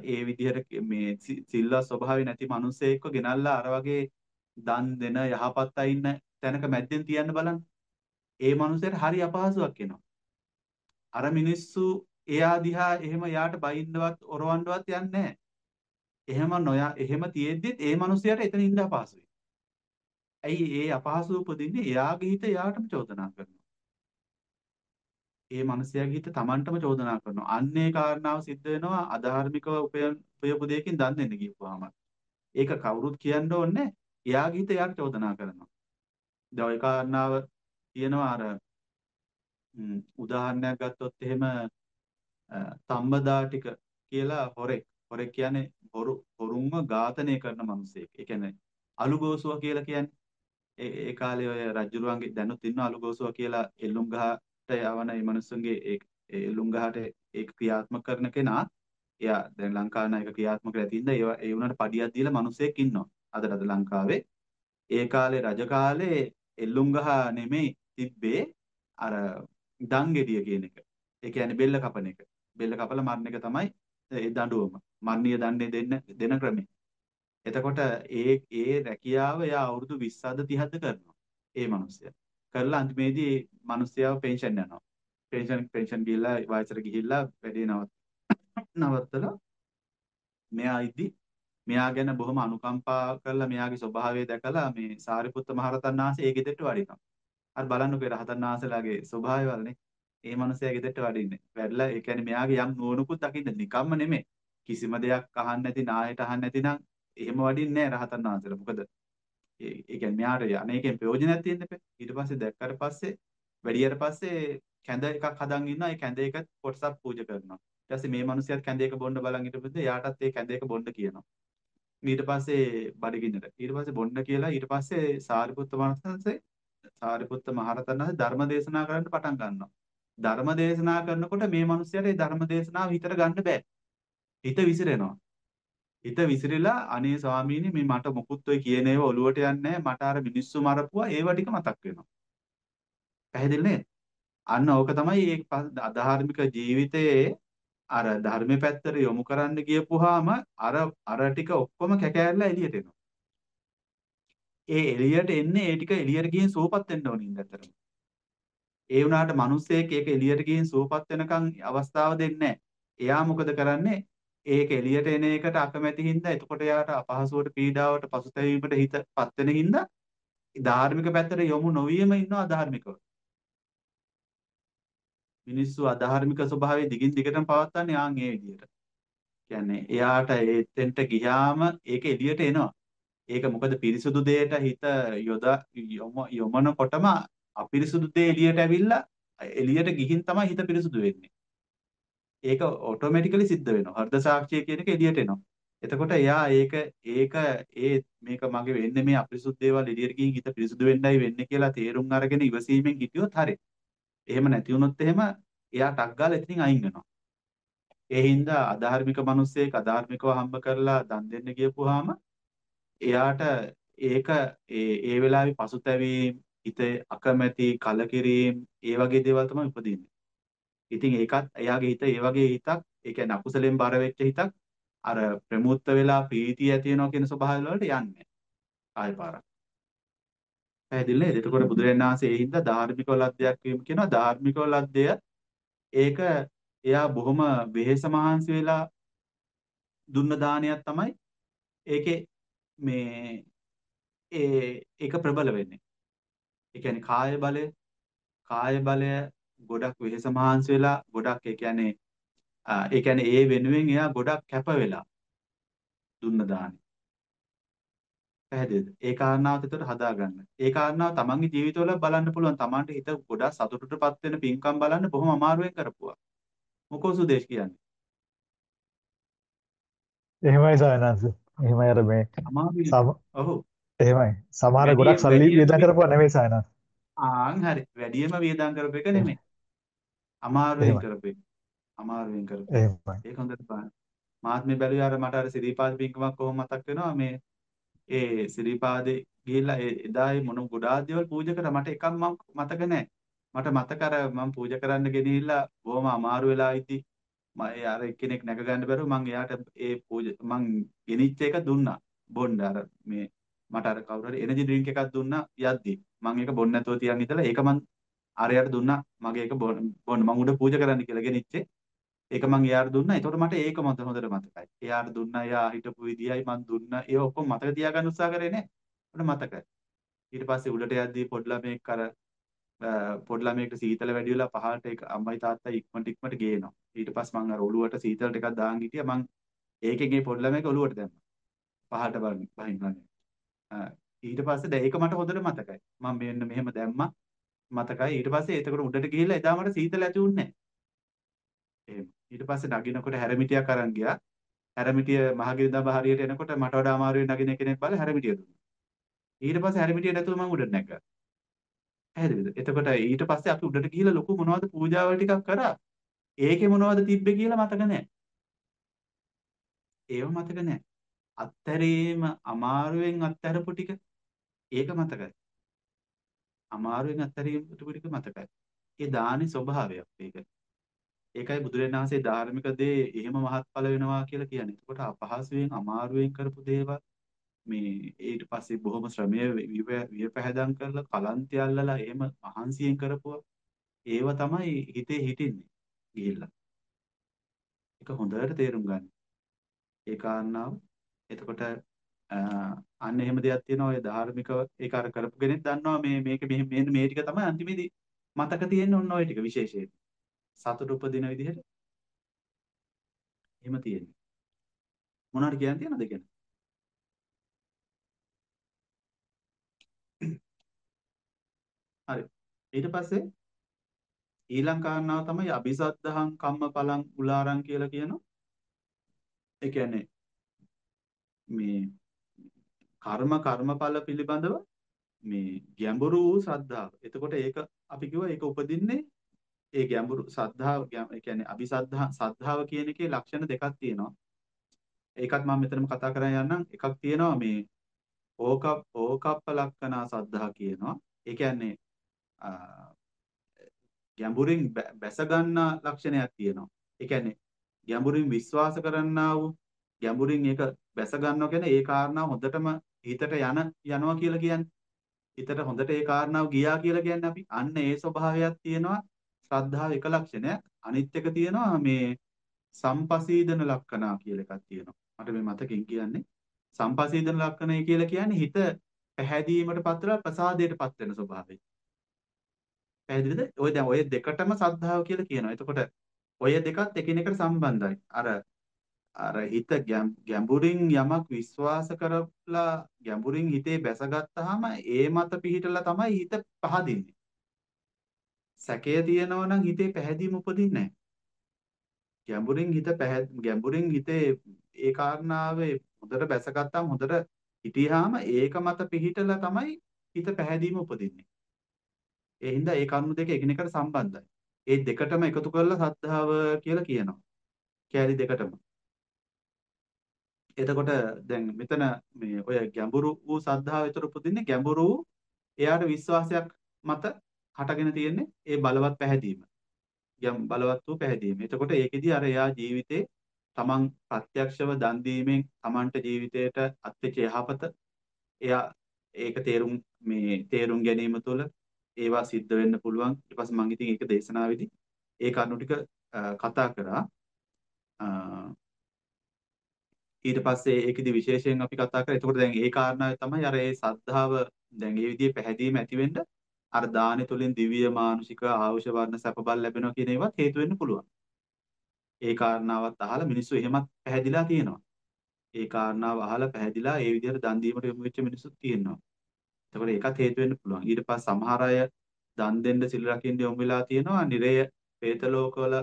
ඒ විදිහට මේ සිල්වත් ස්වභාවය නැති මිනිස්සෙක්ව ගෙනල්ලා අර වගේ දන් දෙන යහපත් අය ඉන්න තැනක මැද්දෙන් තියන්න බලන්න. ඒ මනුස්සයට හරි අපහසුයක් එනවා. අර මිනිස්සු එයා දිහා එහෙම යාට බයින්නවත් ඔරවන්නවත් යන්නේ නැහැ. එහෙම නොයා එහෙම තියෙද්දිත් ඒ මිනිසයාට එතන ඉන්න අපහසුයි. ඇයි ඒ අපහසුව උපදින්නේ? එයාගේ හිත එයාටම චෝදනා කරනවා. ඒ මිනිසයාගේ හිත Tamanටම චෝදනා කරනවා. අන්නේ කාරණාව සිද්ධ වෙනවා අධාර්මිකව උපයපු දෙයකින් දන් දෙන්න කියපුවාම. ඒක කවුරුත් කියන්න ඕනේ එයාගේ හිත එයාට චෝදනා කරනවා. දැන් ওই කාරණාව කියනවා අර උදාහරණයක් ගත්තොත් එහෙම තම්බදාටික කියලා හොරෙක්. හොරෙක් කියන්නේ හොරු හොරුන්ව ඝාතනය කරන මිනිසෙක්. ඒ කියන්නේ අලුගෝසුව කියලා කියන්නේ. ඒ ඒ කාලේ ඔය රජුරුවන්ගේ දැනුත් ඉන්න අලුගෝසුව කියලා එල්ලුම් ගහට යවන මේ මිනිස්සුන්ගේ ඒ එල්ලුම් ගහට ඒක ක්‍රියාත්මක කරන කෙනා එයා දැන් ලංකාවේ නම් ඒක ක්‍රියාත්මක කරලා තින්ද ඒ ඒ උනට පඩියක් දීලා මිනිසෙක් ඉන්නවා. අද අද ලංකාවේ ඒ කාලේ රජ කාලේ එල්ලුම් ගහ නෙමෙයි තිබ්බේ අර දංගෙඩිය කියන එක. ඒ කියන්නේ බෙල්ල කපන එක. බෙල්ල කපලා මරණ එක තමයි ඒ දඬුවම. මරණීය දඬේ දෙන්න දෙන ක්‍රමය. එතකොට ඒ ඒ රැකියාව එයා අවුරුදු 20ද 30ද කරනවා. ඒ මිනිස්සයා. කරලා අන්තිමේදී මිනිස්සයාව පෙන්ෂන් යනවා. පෙන්ෂන් පෙන්ෂන් ගිහිල්ලා වයසට ගිහිල්ලා වැඩේ නවත් නවත්තලා මෙයා ඉදි මෙයා ගැන බොහොම අනුකම්පා කරලා මෙයාගේ ස්වභාවය දැකලා මේ සාරිපුත්ත මහරහතන් වහන්සේ ඒ ගෙදරට වඩිනවා. අර බලන්නකෝ රහතන් වහන්සේලාගේ ස්වභාවය වලනේ. ඒ මනුස්සයා ගෙදරට වඩින්නේ. වැඩලා ඒ කියන්නේ මෙයාගේ යම් නුවණකුත් දකින්න නිකම්ම නෙමෙයි. කිසිම දෙයක් අහන්න නැති නායට අහන්න නැති නම් එහෙම වඩින්නේ නැහැ රහතන් වහන්සේලා. මොකද ඒ කියන්නේ මෙයාට අනේකෙන් ප්‍රයෝජනයක් තියෙන්න බෑ. ඊට පස්සේ දැක්කට පස්සේ වැඩියට පස්සේ කැඳ එකක් හදන් ඉන්නවා. ඒ කැඳ එක කොටසක් පූජා කරනවා. ඊට පස්සේ මේ මිනිහයාත් කැඳ එක බොන්න බලන් හිටපොද්ද එයාටත් ඒ කැඳ එක බොන්න කියනවා. ඊට පස්සේ බඩගින්නට. ඊට පස්සේ බොන්න කියලා ඊට පස්සේ සාරිපුත්ත මහරහතන්සේ සාරිපුත්ත මහරහතන් වහන්සේ ධර්ම දේශනා කරන්න පටන් ගන්නවා. ධර්ම දේශනා කරනකොට මේ මිනිහයාට ඒ ධර්ම දේශනාව හිතට ගන්න බෑ. හිත විසිරෙනවා. හිත විසිරිලා අනේ ස්වාමීනි මේ මට මොකුත් ඔය කියන ඒවා ඔලුවට යන්නේ මට අර මිනිස්සු මරපුවා ඒව ටික මතක් වෙනවා. පැහැදිලි නේද? අන්න ඕක තමයි මේ අධාර්මික ජීවිතයේ අර ධර්මයේ පැත්තට යොමු කරන්න ගියපුවාම අර අර ටික ඔක්කොම කැකෑරලා එළියට එනවා. ඒ එළියට එන්නේ ඒ ටික එළියට ගිහින් සුවපත් වෙන්න ඕනින් ඇත්තටම. ඒ වුණාට මිනිස්සෙක් ඒක එළියට ගිහින් සුවපත් වෙනකන් අවස්ථාව දෙන්නේ එයා මොකද කරන්නේ? ඒක එළියට එන එකට අකමැති හින්දා එතකොට එයාට අපහසුවට පීඩාවට පසුතැවීමට හිතපත් වෙන හින්දා ධාර්මික පැත්තට යොමු නොවියම ඉන්නවා අධාර්මිකව. මිනිස්සු අධාර්මික ස්වභාවය දිගින් දිගටම පවත්වන්නේ ආන් ඒ විදිහට. කියන්නේ එයාට එතෙන්ට ගියාම ඒක එළියට එනවා. ඒක මොකද පිරිසුදු දෙයට හිත යොදා යොමනකොටම අපිරිසුදු දේ එළියට ඇවිල්ලා එළියට ගිහින් තමයි හිත පිරිසුදු වෙන්නේ. ඒක ඔටෝමැටිකලි සිද්ධ වෙනවා. හෘද සාක්ෂිය කියන එක එළියට එනවා. එතකොට එයා ඒක ඒක ඒ මේක මගේ වෙන්නේ මේ අපිරිසුදු දේවල් එළියට ගිහින් හිත පිරිසුදු වෙන්නයි වෙන්නේ කියලා තේරුම් අරගෙන ඉවසීමෙන් හිටියොත් හරි. එහෙම නැති වුණොත් එහෙම එයා ටක් ගාලා එතනින් අයින් වෙනවා. ඒ හින්දා අධාර්මික මිනිස්සෙක් අධාර්මිකව හම්බ කරලා දන් දෙන්න ගියපුවාම එයාට ඒක ඒ ඒ වෙලාවේ පසුතැවීම් හිත අකමැති කලකිරීම ඒ වගේ දේවල් තමයි උපදින්නේ. ඉතින් ඒකත් එයාගේ හිත ඒ වගේ හිතක් ඒ කියන්නේ අකුසලෙන් බර වෙච්ච හිතක් අර ප්‍රමුත්ත වෙලා ප්‍රීතිය ඇති වෙනවා කියන ස්වභාවය වලට යන්නේ. ආය පාරක්. පැහැදිලි නේද? එතකොට බුදුරජාණන් වහන්සේ ඒ හින්දා ධාර්මික ලද්දයක් වීම කියනවා ධාර්මික ලද්දය ඒක එයා බොහොම වෙහෙස මහන්සි වෙලා දුන්න දානයක් තමයි ඒකේ මේ ඒ ඒක ප්‍රබල වෙන්නේ. ඒ කියන්නේ කාය බලය කාය බලය ගොඩක් වෙහෙස මහන්සි වෙලා ගොඩක් ඒ කියන්නේ ඒ කියන්නේ ඒ වෙනුවෙන් එයා ගොඩක් කැප වෙලා දුන්න දානි. පැහැදිලිද? ඒ කාරණාවත් එතකොට හදාගන්න. ඒ කාරණාව තමන්ගේ ජීවිතවල බලන්න පුළුවන්. තමන්ට හිත ගොඩක් සතුටටපත් වෙන පින්කම් බලන්න බොහොම අමාරුවෙන් කරපුවා. මොකෝ සුදේශ් කියන්නේ?
එහෙමයි සයනන්ස. එහෙමයි අර මේ
අමාරුයි.
එහෙමයි. සමහර ගොඩක් සල්ලි
වැඩි
වියදම් කරපුවා නෙමෙයි සයනන්ස.
ආන් හරි. වැඩියම වියදම් කරපු එක නෙමෙයි. අමාරුවෙන්. කරපු. අමාරුවෙන් කරපු.
එහෙමයි.
ඒක හොඳට බලන්න. මාත් මේ බැලුවේ අර මට අර සිරිපාද පින්කමක් කොහොම මතක් වෙනවා මේ ඒ සිරිපාදේ ගිහිල්ලා ඒ එදා ඒ මොන ගොඩාක් දේවල් පූජා කරා මට එකක් මම මතක නැහැ. මට මතක අර මම පූජා කරන්න ගෙනහිල්ලා බොහොම අමාරු වෙලා ඉති මම ඒ අර එක්කෙනෙක් නැග ගන්න බැරුව මම එයාට ඒ පූජා මං ගෙනිච්ච එක දුන්නා බොන්න අර මේ මට අර කවුරු හරි එනර්ජි ඩ්‍රින්ක් එකක් දුන්නා යද්දි මම ඒක බොන්න නැතුව තියන් ඉඳලා ඒක මං අරයට දුන්නා මගේ එක බොන්න බොන්න මම උඩ පූජා කරන්න කියලා ගෙනිච්චේ ඒක මං එයාට දුන්නා. ඒතකොට මට ඒක මත හොඳට මතකයි. එයාට දුන්නා, එයා හිටපු විදියයි මං දුන්නා. ඒ ඔක්කොම මතක තියාගන්න උත්සාහ කරේ නෑ. මට මතකයි. ඊට පස්සේ උඩට යද්දී පොඩි ළමෙක් අර පොඩි ළමයෙක්ට සීතල වැඩි වෙලා පහළට ඒක අම්මයි තාත්තයි ඉක්මනට ඉක්මනට ගේනවා. ඊට පස්සේ මං අර ඔළුවට සීතල ටිකක් දාන් හිටියා. මං ඒකෙන් ඒ පොඩි ළමයාගේ ඔළුවට දැම්මා. පහළට බහින්න බහින්න. ඊට පස්සේ දැන් ඒක මට හොඳට මතකයි. මම මෙන්න මෙහෙම දැම්මා. මතකයි. ඊට පස්සේ එතකොට උඩට ගිහිල්ලා එදා මට සීතල ඇති වුණේ නැහැ. එහෙම. ඊට පස්සේ නගිනකොට හැරමිටියක් අරන් ගියා. හැරමිටිය මහගිරිදඹ හරියට එනකොට මට වඩා අමාරුවෙන් නගින කෙනෙක් බලලා හැරමිටිය දුන්නා. ඊට පස්සේ හැරමිටිය නැතුව මම උඩට නැග්ගා. පැහැදිලිද? එතකොට ඊට පස්සේ අපි උඩට ගිහිල්ලා ලොකු මොනවද පූජාවල් ටිකක් කරා. ඒකේ මොනවද තිබ්බේ කියලා මතක නැහැ. ඒව මතක නැහැ. අත්හැරීම අමාරුවෙන් අත්හැරපු ටික ඒක මතකයි. අමාරුවෙන් අත්හැරීම ටික මතකයි. ඒ දානේ ස්වභාවයක් ඒක. ඒකයි බුදුරජාණන් වහන්සේ ධාර්මික දේ එහෙම මහත්ඵල වෙනවා කියලා කියන්නේ. එතකොට අපහසුයෙන් අමාරුවෙන් කරපු දේවල් මේ ඊට පස්සේ බොහොම ශ්‍රමය වියපැහැදම් කරලා කලන්තය අල්ලලා එහෙම මහන්සියෙන් කරපුවා ඒව තමයි හිතේ හිටින්නේ ගිහිල්ලා. ඒක හොඳට තේරුම් ගන්න. ඒ කාරණාව. එතකොට අන්න එහෙම දෙයක් තියෙනවා ඔය ධාර්මික ඒක අර කරපු කෙනෙක් දන්නවා මේ මේක මේ මේ ටික තමයි අන්තිමේදී මතක තියෙන්නේ ඔන්න ඔය ටික විශේෂයෙන්. සතුට උපදින විදිහට එහෙම තියෙන්නේ. මොනවාට කියන්න තියනද කියන? හරි. ඊට පස්සේ ඊළඟ කාරණාව තමයි අபிසද්ධහං කම්මපලං උලාරං කියලා කියනවා. ඒ කියන්නේ මේ කර්ම කර්මඵල පිළිබඳව මේ ගැඹුරු වූ ශ්‍රද්ධාව. එතකොට ඒක අපි කිව්වා ඒක උපදින්නේ ඒ ගැඹුරු සද්ධාව ඒ කියන්නේ අபிසද්ධා සද්ධාව කියන එකේ ලක්ෂණ දෙකක් තියෙනවා. ඒකත් මම මෙතනම කතා කරන් යන්නම්. එකක් තියෙනවා මේ ඕක ඕකප්ප ලක්ෂණා සද්ධා කියනවා. ඒ කියන්නේ ගැඹුරින් බැස ගන්නා ලක්ෂණයක් තියෙනවා. ඒ කියන්නේ ගැඹුරින් විශ්වාස කරන්නා වූ ගැඹුරින් ඒක බැස ගන්නවා කියන්නේ ඒ කාරණා හොඳටම හිතට යන යනවා කියලා කියන්නේ. හිතට හොඳට ඒ කාරණාව ගියා කියලා කියන්නේ අපි. අන්න ඒ ස්වභාවයක් තියෙනවා. ශ්‍රද්ධාව එක ලක්ෂණයක්. අනිත් එක තියෙනවා මේ සම්පසීදන ලක්ෂණා කියලා එකක් තියෙනවා. මට මේ මතකෙන් කියන්නේ සම්පසීදන ලක්ෂණය කියලා කියන්නේ හිත පැහැදීමට පත්වලා ප්‍රසාදයට පත් වෙන ස්වභාවය. පැහැදිලිද? ඔය දැන් ඔය දෙකටම සද්ධාව කියලා කියනවා. එතකොට ඔය දෙකත් එකිනෙකට සම්බන්ධයි. අර අර හිත ගැඹුරින් යමක් විශ්වාස කරලා ගැඹුරින් හිතේ බැසගත්තාම ඒ මත පිහිටලා තමයි හිත පහදින්නේ. සැකය තියෙනවා නම් හිතේ පැහැදීම උපදින්නේ නැහැ. ගැඹුරින් හිත ගැඹුරින් හිතේ ඒ කාරණාවේ හොඳට බැසගත්තාම හොඳට හිටියාම ඒක මත පිහිටලා තමයි හිත පැහැදීම උපදින්නේ. ඒ හින්දා ඒ කරුණු දෙක එකිනෙකට සම්බන්ධයි. ඒ දෙකටම එකතු කරලා සද්ධාව කියලා කියනවා. කැලි දෙකටම. එතකොට දැන් මෙතන මේ ඔය ගැඹුරු වූ සද්ධාව විතර උපදින්නේ ගැඹුරු එයාට විශ්වාසයක් මත හටගෙන තියෙන්නේ ඒ බලවත් පැහැදීම. යම් බලවත් වූ පැහැදීම. එතකොට ඒකෙදි අර එයා ජීවිතේ තමන් ප්‍රත්‍යක්ෂව දන් දීමෙන් තමන්ට ජීවිතයට අත්‍යච යහපත එයා ඒක තේරුම් මේ තේරුම් ගැනීම තුළ ඒවා සිද්ධ වෙන්න පුළුවන්. ඊට පස්සේ මම ඉතින් ඒක දේශනාවේදී ඒ කරුණු ටික කතා කරා. ඊට පස්සේ ඒකෙදි විශේෂයෙන් අපි කතා කරා. එතකොට දැන් ඒ කාරණාව තමයි අර ඒ සද්ධාව දැන් ඒ විදිහේ පැහැදීම ඇති වෙන්න අර දානෙ තුලින් දිව්‍ය මානුෂික ආයුෂ වර්ණ සැප බල ලැබෙනවා කියන ඒවත් හේතු වෙන්න පුළුවන්. ඒ කාරණාවත් අහලා මිනිස්සු එහෙමත් පැහැදිලා තියෙනවා. ඒ කාරණාව අහලා පැහැදිලා ඒ විදිහට දන් දීමට යොමු වෙච්ච මිනිස්සුත් තියෙනවා. එතකොට ඒකත් හේතු වෙන්න පුළුවන්. ඊට පස්සේ සමහර අය දන් දෙන්න සිල් රකින්න යොමු වෙලා තියෙනවා. නිරය, പ്രേත ලෝකවල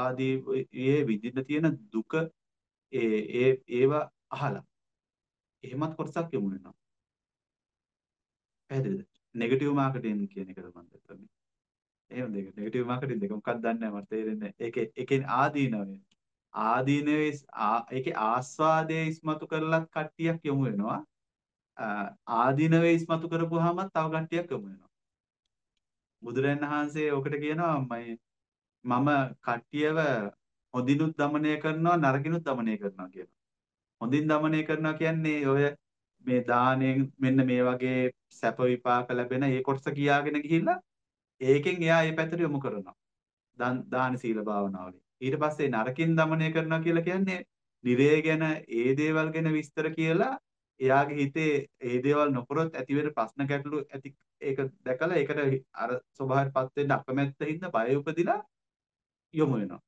ආදී ඒ විඳින්න තියෙන දුක ඒ ඒ ඒවා අහලා. එහෙමත් කොටසක් යොමු වෙනවා. පැහැදිලිද? නෙගටිව් මාකටිං කියන එකද මම දන්නේ. එහෙම දෙක නෙගටිව් මාකටිං දෙක මොකක්ද දන්නේ නැහැ මට තේරෙන්නේ නැහැ. ඒකේ ඒකේ ආදීනවය. ආදීනවේ ඒකේ ආස්වාදයේ ඉස්මතු කරලත් කට්ටියක් යොමු වෙනවා. ආදීනවේ ඉස්මතු කරපුවාම තව කට්ටියක් යොමු වෙනවා. බුදුරජාණන් වහන්සේ ඔකට කියනවා මම කට්ටියව හොඳිනුත් দমনය කරනවා නරකිනුත් দমনය කරනවා කියනවා. හොඳින් দমনය කරනවා කියන්නේ ඔය මේ දාණයෙන් මෙන්න මේ වගේ සැප විපාක ලැබෙන ඒ කොටස කියාගෙන ගිහිල්ලා ඒකෙන් එයා ඒ පැත්තට යොමු කරනවා. දාන සීල භාවනාවලින්. ඊට පස්සේ නරකින් দমনය කරනවා කියලා කියන්නේ නිරය ගැන ඒ දේවල් ගැන විස්තර කියලා එයාගේ හිතේ ඒ දේවල් නොකරොත් ඇතිවෙන ප්‍රශ්න ගැටලු ඇති ඒක දැකලා ඒකට අර ස්වභාවයටපත් වෙන්න අකමැත්ත හින්දා බය උපදිලා යොමු වෙනවා.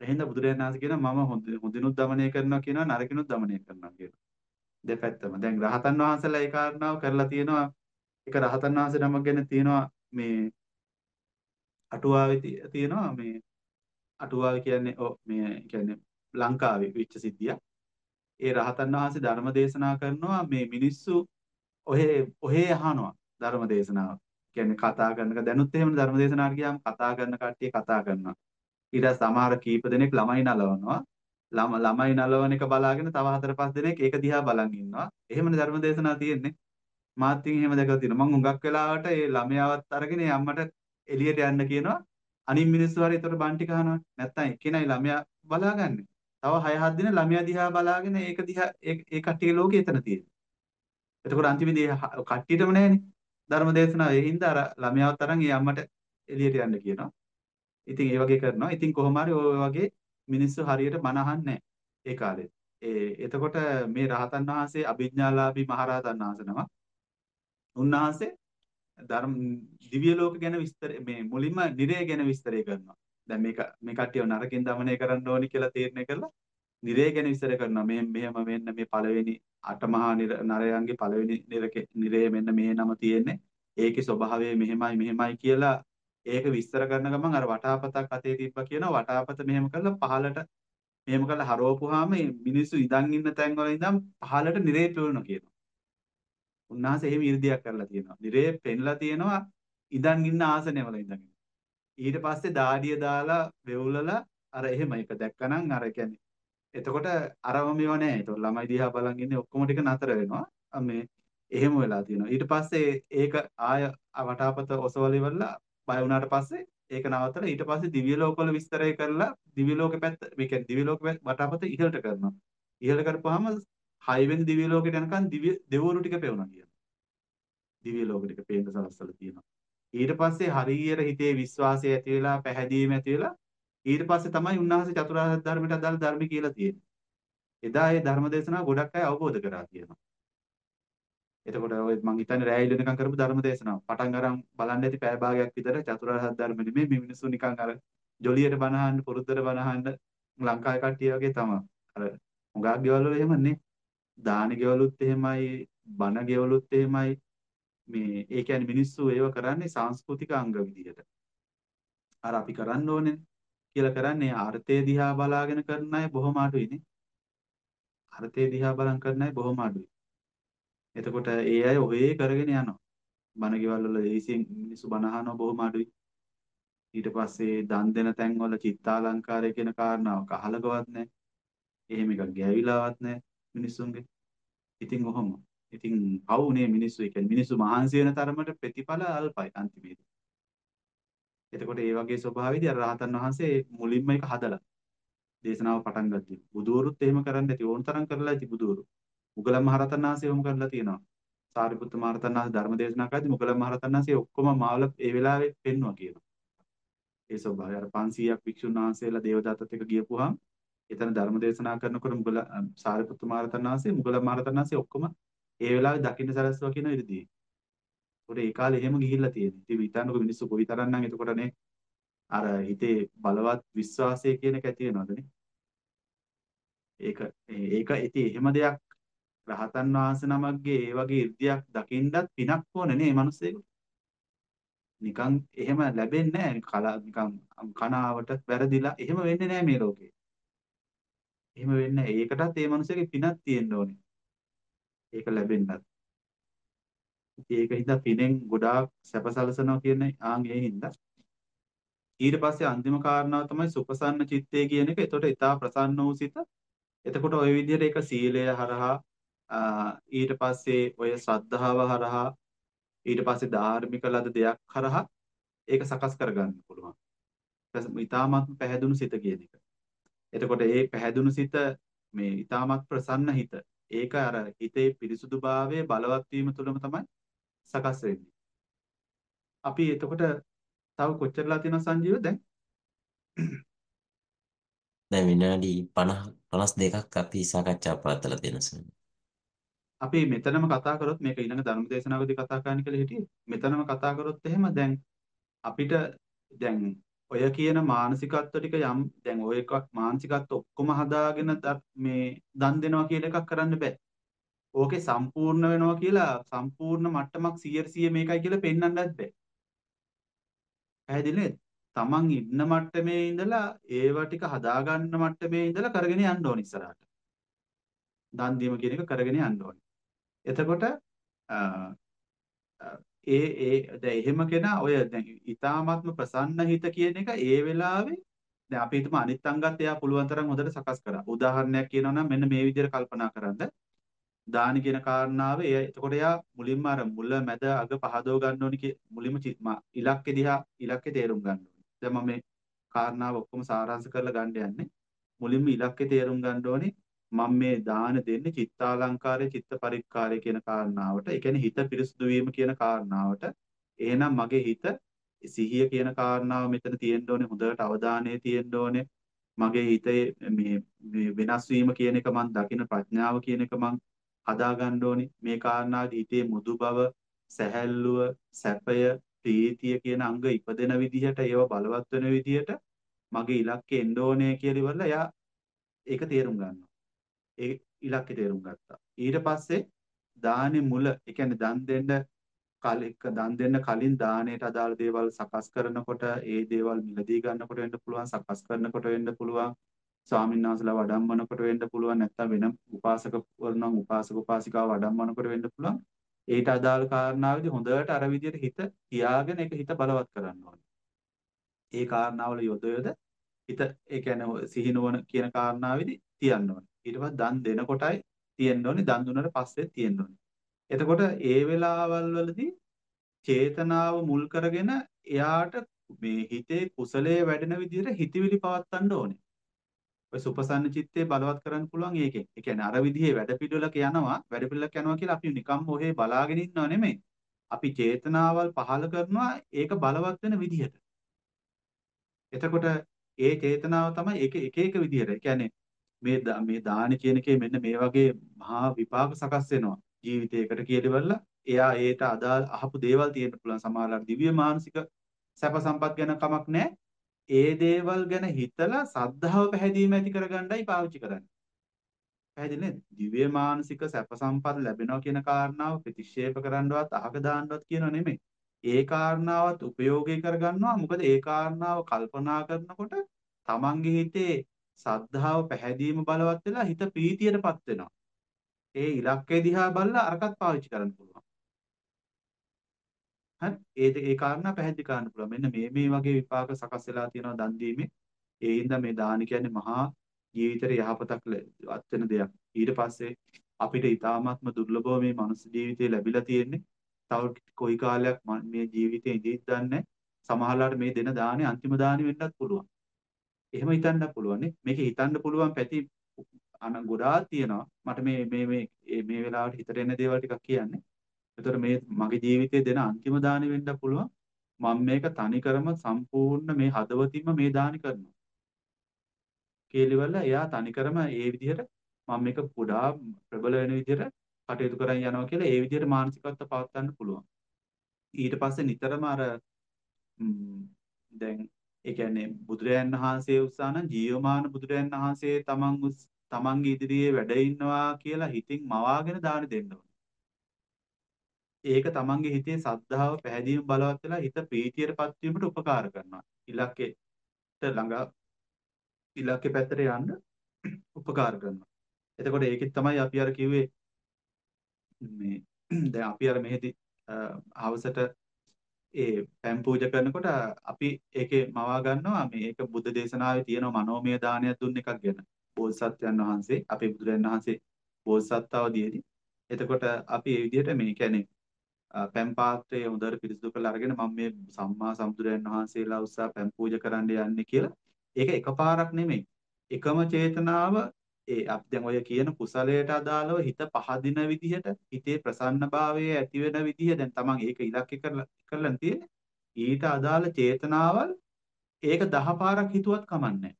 එහෙනම් බුදුරජාණන් වහන්සේ කියනවා මම හොඳ හොඳිනුත් দমনය කරනවා කියනවා නරකිනුත් দমনය කරනවා කියනවා. දෙපැත්තම. දැන් රහතන් වහන්සේලා ඒ කාරණාව කරලා තියෙනවා. ඒක රහතන් වහන්සේ නමක් ගැන තියෙනවා මේ අටුවාවේ තියෙනවා මේ අටුවාව කියන්නේ ඔව් මේ කියන්නේ ලංකාවේ වෙච්ච සිද්ධියක්. ඒ රහතන් වහන්සේ ධර්ම දේශනා කරනවා මේ මිනිස්සු ඔහේ ඔහේ අහනවා ධර්ම දේශනාව. කියන්නේ කතා කරනක දැනුත් එහෙම ධර්ම දේශනාවට ගියාම කතා කරන කට්ටිය කතා කරනවා. ඊට සමහර කීප දෙනෙක් ළමයි නලවනවා. ළම ළමයි නලවන එක බලාගෙන තව හතර පහ දෙනෙක් ඒක දිහා බලන් ඉන්නවා. එහෙමනේ ධර්ම දේශනාව තියෙන්නේ. මාත් ඉතින් එහෙම දැකලා තියෙනවා. මම හුඟක් වෙලාවට ඒ ළමයාවත් අරගෙන ඒ අම්මට එළියට යන්න කියනවා. අනිත් මිනිස්සු හරි ඒතර බන් ටික අහනවා. නැත්තම් එක්කෙනයි ළමයා බලාගන්නේ. තව 6 7 දින ළමයා දිහා බලාගෙන ඒක දිහා ඒ ඒ කට්ටියගේ ලෝකේ එතන තියෙනවා. එතකොට අන්තිමේදී කට්ටියටම නැහැනේ. ධර්ම දේශනාව ඒ හින්දා අර ළමයාවත් අරන් ඒ අම්මට එළියට යන්න කියනවා. ඉතින් ඒ වගේ කරනවා. ඉතින් කොහොම හරි ඔය වගේ මිනිස්සු හරියට බණ අහන්නේ ඒ කාලේ. ඒ එතකොට මේ රහතන් වහන්සේ අභිඥාලාභී මහරහතන් වහන්සේ නම උන්වහන්සේ ධර්ම දිව්‍ය ලෝක ගැන විස්තර මේ මුලින්ම නිරය ගැන විස්තරය කරනවා. දැන් මේක මේ කට්ටිය නරකින් দমনය කරන්න ඕනි කියලා තීරණය කළා. නිරය ගැන විස්තර කරනවා. මේ මෙහෙම වෙන්න මේ පළවෙනි අටමහා නරයන්ගේ පළවෙනි නිරේ මෙන්න මේ නම තියෙන්නේ. ඒකේ ස්වභාවය මෙහෙමයි මෙහෙමයි කියලා ඒක විස්තර කරන ගමන් අර වටාපතක් අතේ තිබ්බා කියනවා වටාපත මෙහෙම කරලා පහලට මෙහෙම කරලා හරවපුවාම මේ මිනිස්සු ඉඳන් ඉන්න තැන් වල ඉඳන් පහලට නිරේ පෙවුණා කියනවා. උන්වහන්සේ එහෙම 이르දියක් කරලා තියෙනවා. නිරේ පෙන්ලා තියෙනවා ඉඳන් ඉන්න ආසනය වල ඉඳන්. ඊට පස්සේ දාඩිය දාලා වෙවුලලා අර එහෙම එක දැක්කනම් අර කියන්නේ එතකොට අරම මේව නෑ. ඒතකොට ළමයි දිහා බලන් ඉන්නේ ඔක්කොම ටික නතර වෙනවා. මේ එහෙම වෙලා තියෙනවා. ඊට පස්සේ ඒක ආය වටාපත ඔසවල ඉවරලා බය වුණාට පස්සේ ඒක නවත්තලා ඊට පස්සේ දිව්‍ය ලෝකවල විස්තරය කරලා දිව්‍ය ලෝකෙ පැත්ත මේ කියන්නේ දිව්‍ය ලෝක වටාපත ඉහළට කරනවා. ඉහළ කරපුවාම 6 වෙනි දිව්‍ය ලෝකෙට යනකම් දිව්‍ය දෙවරු ටික පෙවුණා කියනවා. දිව්‍ය ලෝක ටික පේන්න සලස්සලා තියෙනවා. ඊට පස්සේ හරියට හිතේ විශ්වාසය ඇති වෙලා පැහැදීම ඇති වෙලා ඊට පස්සේ තමයි උන්වහන්සේ චතුරාර්ය ධර්මයට අදාළ ධර්ම කියලා තියෙන්නේ. එදා ඒ ධර්ම දේශනාව ගොඩක් අය අවබෝධ කරා කියනවා. එතකොට ඔය මං හිතන්නේ රැය ඉලනකම් කරපු ධර්ම දේශනාව පටන් අරන් බලන්න ඇති පැය භාගයක් විතර චතුරාර්ය ධර්ම නෙමෙයි මේ මිනිස්සු නිකන් අර ජොලියට බනහන්න පුරුද්දට බනහන්න ලංකාවේ කට්ටිය වගේ තමයි. අර හුඟක් ගෙවල් වල එහෙමනේ. දාන ගෙවලුත් එහෙමයි, බණ ගෙවලුත් එහෙමයි. මේ ඒ කියන්නේ මිනිස්සු ඒව කරන්නේ සංස්කෘතික අංග විදිහට. අර අපි කරන්න ඕනේ කියලා කරන්නේ අර්ථය දිහා බලාගෙන කරන අය බොහොම අඩුයිනේ. අර්ථය දිහා බලන් කරන අය බොහොම අඩුයි. එතකොට ඒ අය ඔහේ කරගෙන යනවා. බණ ගෙවල් වල දේශයෙන් මිනිස්සු බණ අහනවා බොහොම අඩුයි. ඊට පස්සේ දන් දෙන තැන් වල චිත්තාලංකාරය කියන කාරණාවක් අහලකවත් නැහැ. එහෙම එකක් ගෑවිලාවත් නැහැ මිනිස්සුන්ගේ. ඉතින් ඔහොම. ඉතින් පවුනේ මිනිස්සු ඒ කියන්නේ මිනිස්සු මහන්සි වෙන තරමට ප්‍රතිඵල අල්පයි අන්තිමේදී. එතකොට ඒ වගේ ස්වභාවයේදී අර රහතන් වහන්සේ මුලින්ම ඒක හදලා දේශනාව පටන් ගත්තා. බුදුවරුත් එහෙම කරන්න ඇති ඕන තරම් කරලා ඇති බුදුවරු. මුගලන් මහරහතන් වහන්සේ එහෙම කරලා තියෙනවා. සාරිපුත්ත මහරහතන් වහන්සේ ධර්ම දේශනා කරද්දී මුගලන් මහරහතන් වහන්සේ ඔක්කොම මාවල ඒ වෙලාවේ පෙන්නවා කියනවා. ඒ ස්වභාවය අර 500ක් වික්ෂුන් වහන්සේලා දේවදත්තත් එක්ක ගියපුවාම එතන ධර්ම දේශනා කරනකොට මුගල සාරිපුත්ත මහරහතන් වහන්සේ මුගලන් මහරහතන් වහන්සේ ඔක්කොම ඒ වෙලාවේ දකින්න සැලැස්සුවා කියන ඉරිදී. උඩ ඒ කාලේ එහෙම ගිහිල්ලා තියෙනවා. ඉතින් හිතන්නකො මිනිස්සු කොයි තරම්නම් එතකොටනේ අර හිතේ බලවත් විශ්වාසය කියන එක ඇති වෙනවදනේ. ඒක ඒක ඉතින් එහෙම දෙයක් රහතන් වහන්සේ නමක්ගේ ඒ වගේ ඉර්ධියක් දකින්නත් පිනක් ඕනේ නේ මිනිස්සෙකුට. නිකන් එහෙම ලැබෙන්නේ නැහැ. කලා නිකන් කනාවට වැරදිලා එහෙම වෙන්නේ නැහැ මේ ලෝකේ. එහෙම වෙන්නේ නැහැ. ඒකටත් ඒ මිනිස්සෙගේ පිනක් තියෙන්න ඕනේ. ඒක ලැබෙන්නත්. ඒක හින්දා පිනෙන් ගොඩාක් සැපසලසනවා කියන්නේ ආන් ඒ හින්දා. ඊට පස්සේ අන්තිම කාරණාව තමයි සුපසන්න චිත්තය කියන එක. එතකොට ඊටා ප්‍රසන්න වූ සිත. එතකොට ওই විදිහට ඒක සීලය හරහා ඊට පස්සේ ඔය ශ්‍රද්ධාව හරහා ඊට පස්සේ ධාර්මික ලද දෙයක් හරහා ඒක සකස් කරගන්න පුළුවන්. ඊටාමත් පැහැදුණු සිත කියන එක. එතකොට ඒ පැහැදුණු සිත මේ ඊටාමත් ප්‍රසන්න හිත. ඒක අර හිතේ පිරිසුදුභාවය බලවත් වීම තුළම තමයි සකස් වෙන්නේ. අපි එතකොට තව කොච්චරලා තියෙනවද සංජීව දැන්?
දැන් විනාඩි 50 52ක් අපි සාකච්ඡා පවත්වලා තියෙනවා සර්.
අපි මෙතනම කතා කරොත් මේක ඊළඟ ධර්ම දේශනාවකදී කතා කරන්න කියලා හිටියේ. මෙතනම කතා කරොත් එහෙම දැන් අපිට දැන් ඔය කියන මානසිකත්ව ටික යම් දැන් ඔය එකක් මානසිකත්ව ඔක්කොම හදාගෙන ද- මේ දන් දෙනවා කියලා එකක් කරන්න බෑ. ඕකේ සම්පූර්ණ වෙනවා කියලා සම්පූර්ණ මට්ටමක් 100 මේකයි කියලා පෙන්වන්නත් බෑ. පැහැදිලි නේද? තමන් ඉන්න මට්ටමේ ඉඳලා ඒව ටික හදාගන්න මට්ටමේ ඉඳලා කරගෙන යන්න ඕන ඉස්සරහට. දන් දීම කියන එක කරගෙන යන්න ඕන. එතකොට අ, අ, ඒ ඒ දැන් එහෙම කෙනා ඔය දැන් ඊ타මාත්ම ප්‍රසන්න හිත කියන එක ඒ වෙලාවේ දැන් අපි හිතමු අනිත් අංගත් එයා පුළුවන් තරම් හොඳට සකස් කරා. උදාහරණයක් කියනවා නම් මෙන්න මේ විදිහට කල්පනා කරන්න. දානි කියන කාරණාව එය එතකොට එයා මුලින්ම අර මුල මැද අග පහදව ගන්න ඕනි කිය- මුලින්ම චි- මා- ඉලක්කෙ දිහා ඉලක්කෙ තේරුම් ගන්න ඕනි. දැන් මම මේ කාරණාව ඔක්කොම සාරාංශ කරලා ගන්න යන්නේ. මුලින්ම ඉලක්කෙ තේරුම් ගන්න ඕනි මම මේ දාන දෙන්නේ චිත්තාලංකාරය චිත්ත පරික්කාරය කියන කාරණාවට. ඒ කියන්නේ හිත පිරිසුදු වීම කියන කාරණාවට. එහෙනම් මගේ හිත සිහිය කියන කාරණාව මෙතන තියෙන්න ඕනේ හොඳට අවධානය තියෙන්න ඕනේ. මගේ හිතේ මේ මේ වෙනස් වීම කියන එක මම දකින ප්‍රඥාව කියන එක මම හදා ගන්න ඕනේ. මේ කාරණාවේදී හිතේ මුදු බව, සැහැල්ලුව, සැපය, ප්‍රීතිය කියන අංග ඉපදෙන විදිහට ඒව බලවත් වෙන විදිහට මගේ ඉලක්කෙ එන්න ඕනේ කියලා ඉවරලා එයා ඒක තේරුම් ගන්නවා. ඒ ඉලක්කය තේරුම් ගත්තා. ඊට පස්සේ දානේ මුල, ඒ කියන්නේ දන් දෙන්න කලින් දන් දෙන්න කලින් දාණයට අදාළ දේවල් සකස් කරනකොට ඒ දේවල් මිලදී ගන්නකොට වෙන්න පුළුවන්, සකස් කරනකොට වෙන්න පුළුවන්, ස්වාමීන් වහන්සේලා වඩම්මනකොට වෙන්න පුළුවන්, නැත්නම් වෙන උපාසක වරුණන් උපාසක උපාසිකාව වඩම්මනකොට වෙන්න පුළුවන්. ඒට අදාළ කාරණාවේදී හොඳට අර විදිහට හිත තියාගෙන ඒක හිත බලවත් කරන්න ඕනේ. ඒ කාරණාවල යොද යොද හිත ඒ කියන්නේ ඔය සිහි නුවණ කියන කාරණාවේදී තියන්න ඕනේ. ඊට පස්සේ දන් දෙනකොටයි තියෙන්න ඕනේ, දන් දුන්නට පස්සේ තියෙන්න ඕනේ. එතකොට ඒ වෙලාවල් වලදී චේතනාව මුල් කරගෙන එයාට මේ හිතේ කුසලයේ වැඩෙන විදිහට හිතවිලි පවත්වන්න ඕනේ. ඔය සුපසන්න චිත්තේ බලවත් කරන්න පුළුවන් ඒකෙන්. ඒ කියන්නේ අර විදිහේ වැඩපිළිවෙලක යනවා, වැඩපිළිවෙලක යනවා කියලා අපි නිකම්ම ඔහේ බලාගෙන ඉන්නව නෙමෙයි. අපි චේතනාවල් පහළ කරනවා ඒක බලවත් වෙන විදිහට. එතකොට ඒ චේතනාව තමයි එක එක එක විදිහට. ඒ කියන්නේ මේ දා- මේ දාන කියන එකේ මෙන්න මේ වගේ මහා විපාක සකස් වෙනවා. ජීවිතයකට කියලවලා එයා ඒට අදාළ අහපු දේවල් තියෙන්න පුළුවන්. සමහරවල් දිව්‍ය මානසික සැප සම්පත් ගැන කමක් නැහැ. ඒ දේවල් ගැන හිතලා සද්ධාව පැහැදීම ඇති කරගන්නයි පාවිච්චි කරන්නේ. පැහැදිලි නේද? දිව්‍ය මානසික සැප සම්පත් ලැබෙනවා කියන කාරණාව ප්‍රතික්ෂේප කරන්නවත් අහක දාන්නවත් කියනව නෙමෙයි. ඒ කාරණාවත් උපයෝගී කරගන්නවා. මොකද ඒ කාරණාව කල්පනා කරනකොට තමන්ගේ හිතේ සද්ධාව පැහැදීම බලවත් වෙලා හිත ප්‍රීතියටපත් වෙනවා. ඒ ඉලක්කය දිහා බලලා අරකට පාවිච්චි කරන්න පුළුවන්. හරි? ඒ ඒ කාරණා පැහැදිලි කරන්න පුළුවන්. මෙන්න මේ මේ වගේ විපාක සකස් වෙලා තියෙනවා දන් දීමේ. ඒ හින්දා මේ දාන කියන්නේ මහා ජීවිතේට යහපතක් අත් වෙන දෙයක්. ඊට පස්සේ අපිට ඊ타මාත්ම දුර්ලභව මේ මනුස්ස ජීවිතේ ලැබිලා තියෙන්නේ. තව කොයි කාලයක් ම- මේ ජීවිතේ ඉඳීත් දන්නේ සමහරලාට මේ දෙන දානේ අන්තිම දානේ වෙන්නත් පුළුවන්. එහෙම හිතන්නත් පුළුවන් නේ. මේක හිතන්න පුළුවන් පැති අන ගොඩාක් තියෙනවා. මට මේ මේ මේ මේ වෙලාවට හිතට එන දේවල් ටිකක් කියන්නේ. ඒතර මේ මගේ ජීවිතයේ දෙන අන්තිම දානෙ වෙන්න පුළුවන්. මම මේක තනිකරම සම්පූර්ණ මේ හදවතින්ම මේ දානි කරනවා. කේලිවල එයා තනිකරම ඒ විදිහට මම මේක පුඩා ප්‍රබල වෙන විදිහට කටයුතු කරන් යනවා කියලා ඒ විදිහට මානසිකත්ව පවත්වන්න පුළුවන්. ඊට පස්සේ නිතරම අර ම්, දැන් ඒ කියන්නේ බුදුරයන් වහන්සේ උත්සාහ නම් ජීවමාන බුදුරයන් වහන්සේ තමන් උස්- තමන්ගේ ඉදිරියේ වැඩ ඉන්නවා කියලා හිතින් මවාගෙන දාන දෙන්න ඕනේ. ඒක තමන්ගේ හිතේ සද්ධාව පැහැදීම බලවත් වෙලා හිත ප්‍රීතියටපත් වීමට උපකාර කරනවා. ඉලක්කයට ළඟ ඉලක්කේ පැත්තට යන්න උපකාර කරනවා. එතකොට ඒකෙත් තමයි අපි අර කිව්වේ මේ දැන් අපි අර මෙහෙදි අ, හවසට ඒ පෑන් පූජා කරනකොට අපි ඒකේ මවා ගන්නවා මේක බුද්ධ දේශනාවේ තියෙන මනෝමය දානයක් දුන්න එකක් ගැන. බෝසත්යන් වහන්සේ අපේ බුදුරජාණන් වහන්සේ බෝසත්තාවදීදී. එතකොට අපි මේ විදිහට මේ කියන්නේ අ, පැන් පාත්‍රය හොඳට පිරිසිදු කරලා අරගෙන මම මේ සම්මා සම්බුදුරජාණන් වහන්සේලා උස්සා පැන් පූජා කරන්න යන්නේ කියලා. ඒක එකපාරක් නෙමෙයි. එකම චේතනාව ඒ අපි දැන් ඔය කියන කුසලයට අදාළව හිත පහදින විදිහට හිතේ ප්‍රසන්නභාවය ඇති වෙන විදිහ දැන් තමන් ඒක ඉලක්ක කරලා කරලා තියෙන්නේ ඊට අදාළ චේතනාවල් ඒක දහ පාරක් හිතුවත් කමන්නේ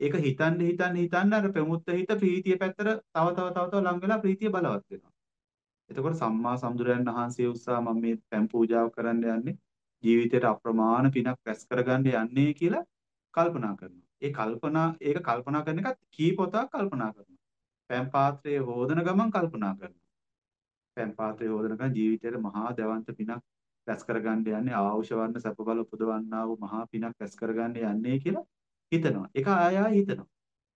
ඒක හිතන්න හිතන්න හිතන්න අර ප්‍රමුත්ත හිත ප්‍රීතිය පැත්තට තව තව තව තව ලං වෙලා ප්‍රීතිය බලවත් වෙනවා. එතකොට සම්මා සම්බුදුරයන් වහන්සේ උත්සාහ මම මේ පෑම් පූජාව කරන්න යන්නේ ජීවිතයට අප්‍රමාණ පිනක් රැස් කරගන්න යන්නේ කියලා කල්පනා කරනවා. ඒ කල්පනා ඒක කල්පනා කරන එකත් කීපොතක් කල්පනා කරනවා. පෑම් පාත්‍රයේ හොදන ගමන් කල්පනා කරනවා. පෑම් පාත්‍රයේ හොදන ගමන් ජීවිතයට මහා දවන්ත පිනක් රැස් කරගන්න යන්නේ ආවුෂ වර්ණ සැප බල උපදවන්නා වූ මහා පිනක් රැස් කරගන්න යන්නේ කියලා හිතනවා. ඒක ආය ආය හිතනවා.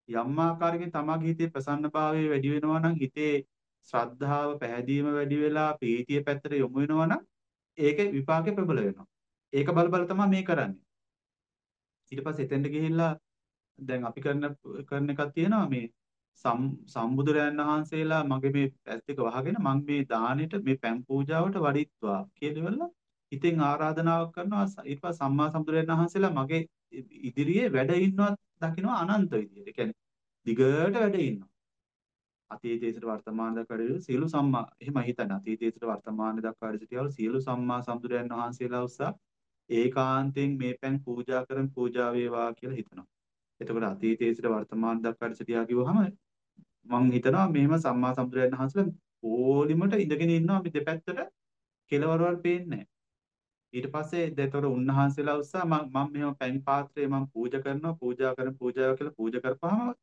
යම් ආකාරයකින් තමාගේ හිතේ ප්‍රසන්නභාවය වැඩි වෙනවා නම් හිතේ ශ්‍රද්ධාව පැහැදීම වැඩි වෙලා ප්‍රීතිය පැත්තට යොමු වෙනවා නම් ඒකේ විපාකේ ප්‍රබල වෙනවා. ඒක බල බල තමයි මේ කරන්නේ. ඊට පස්සේ එතෙන්ට ගිහිල්ලා දැන් අපි කරන කරන එකක් තියෙනවා මේ සම්බුදුරයන් වහන්සේලා මගේ මේ ඇස් දෙක වහගෙන මම මේ දානෙට මේ පැන් පූජාවට වඩිත්වා කියලා හිතෙන් ආරාධනාවක් කරනවා ඊට පස්සේ සම්මා සම්බුදුරයන් වහන්සේලා මගේ ඉදිරියේ වැඩ ඉන්නවා දකිනවා අනන්ත විදියට. ඒ කියන්නේ දිගට වැඩ ඉන්නවා. අතීතයේ සිට වර්තමාන දක්වා සියලු සම්මා එහෙම හිතන අතීතයේ සිට වර්තමාන දක්වා සිටියවල සියලු සම්මා සම්බුදුරයන් වහන්සේලා උස්සා ඒකාන්තයෙන් මේ පැන් පූජා කරන් පූජා වේවා කියලා හිතනවා. එතකොට අතීතයේ සිට වර්තමාන දක්වා සිටියා කිව්වහම මම හිතනවා මෙහෙම සම්මා සම්බුදුරයන් වහන්සේලා ඕලිමට ඉඳගෙන ඉන්නවා මේ දෙපැත්තට කෙලවරවල් පේන්නේ ඊට පස්සේ දැතොර උන්වහන්සේලා උස්සා මම මම මෙහෙම පැන් පාත්‍රය මම පූජා කරනවා පූජා කරන පූජාව කියලා පූජා කරපුවාම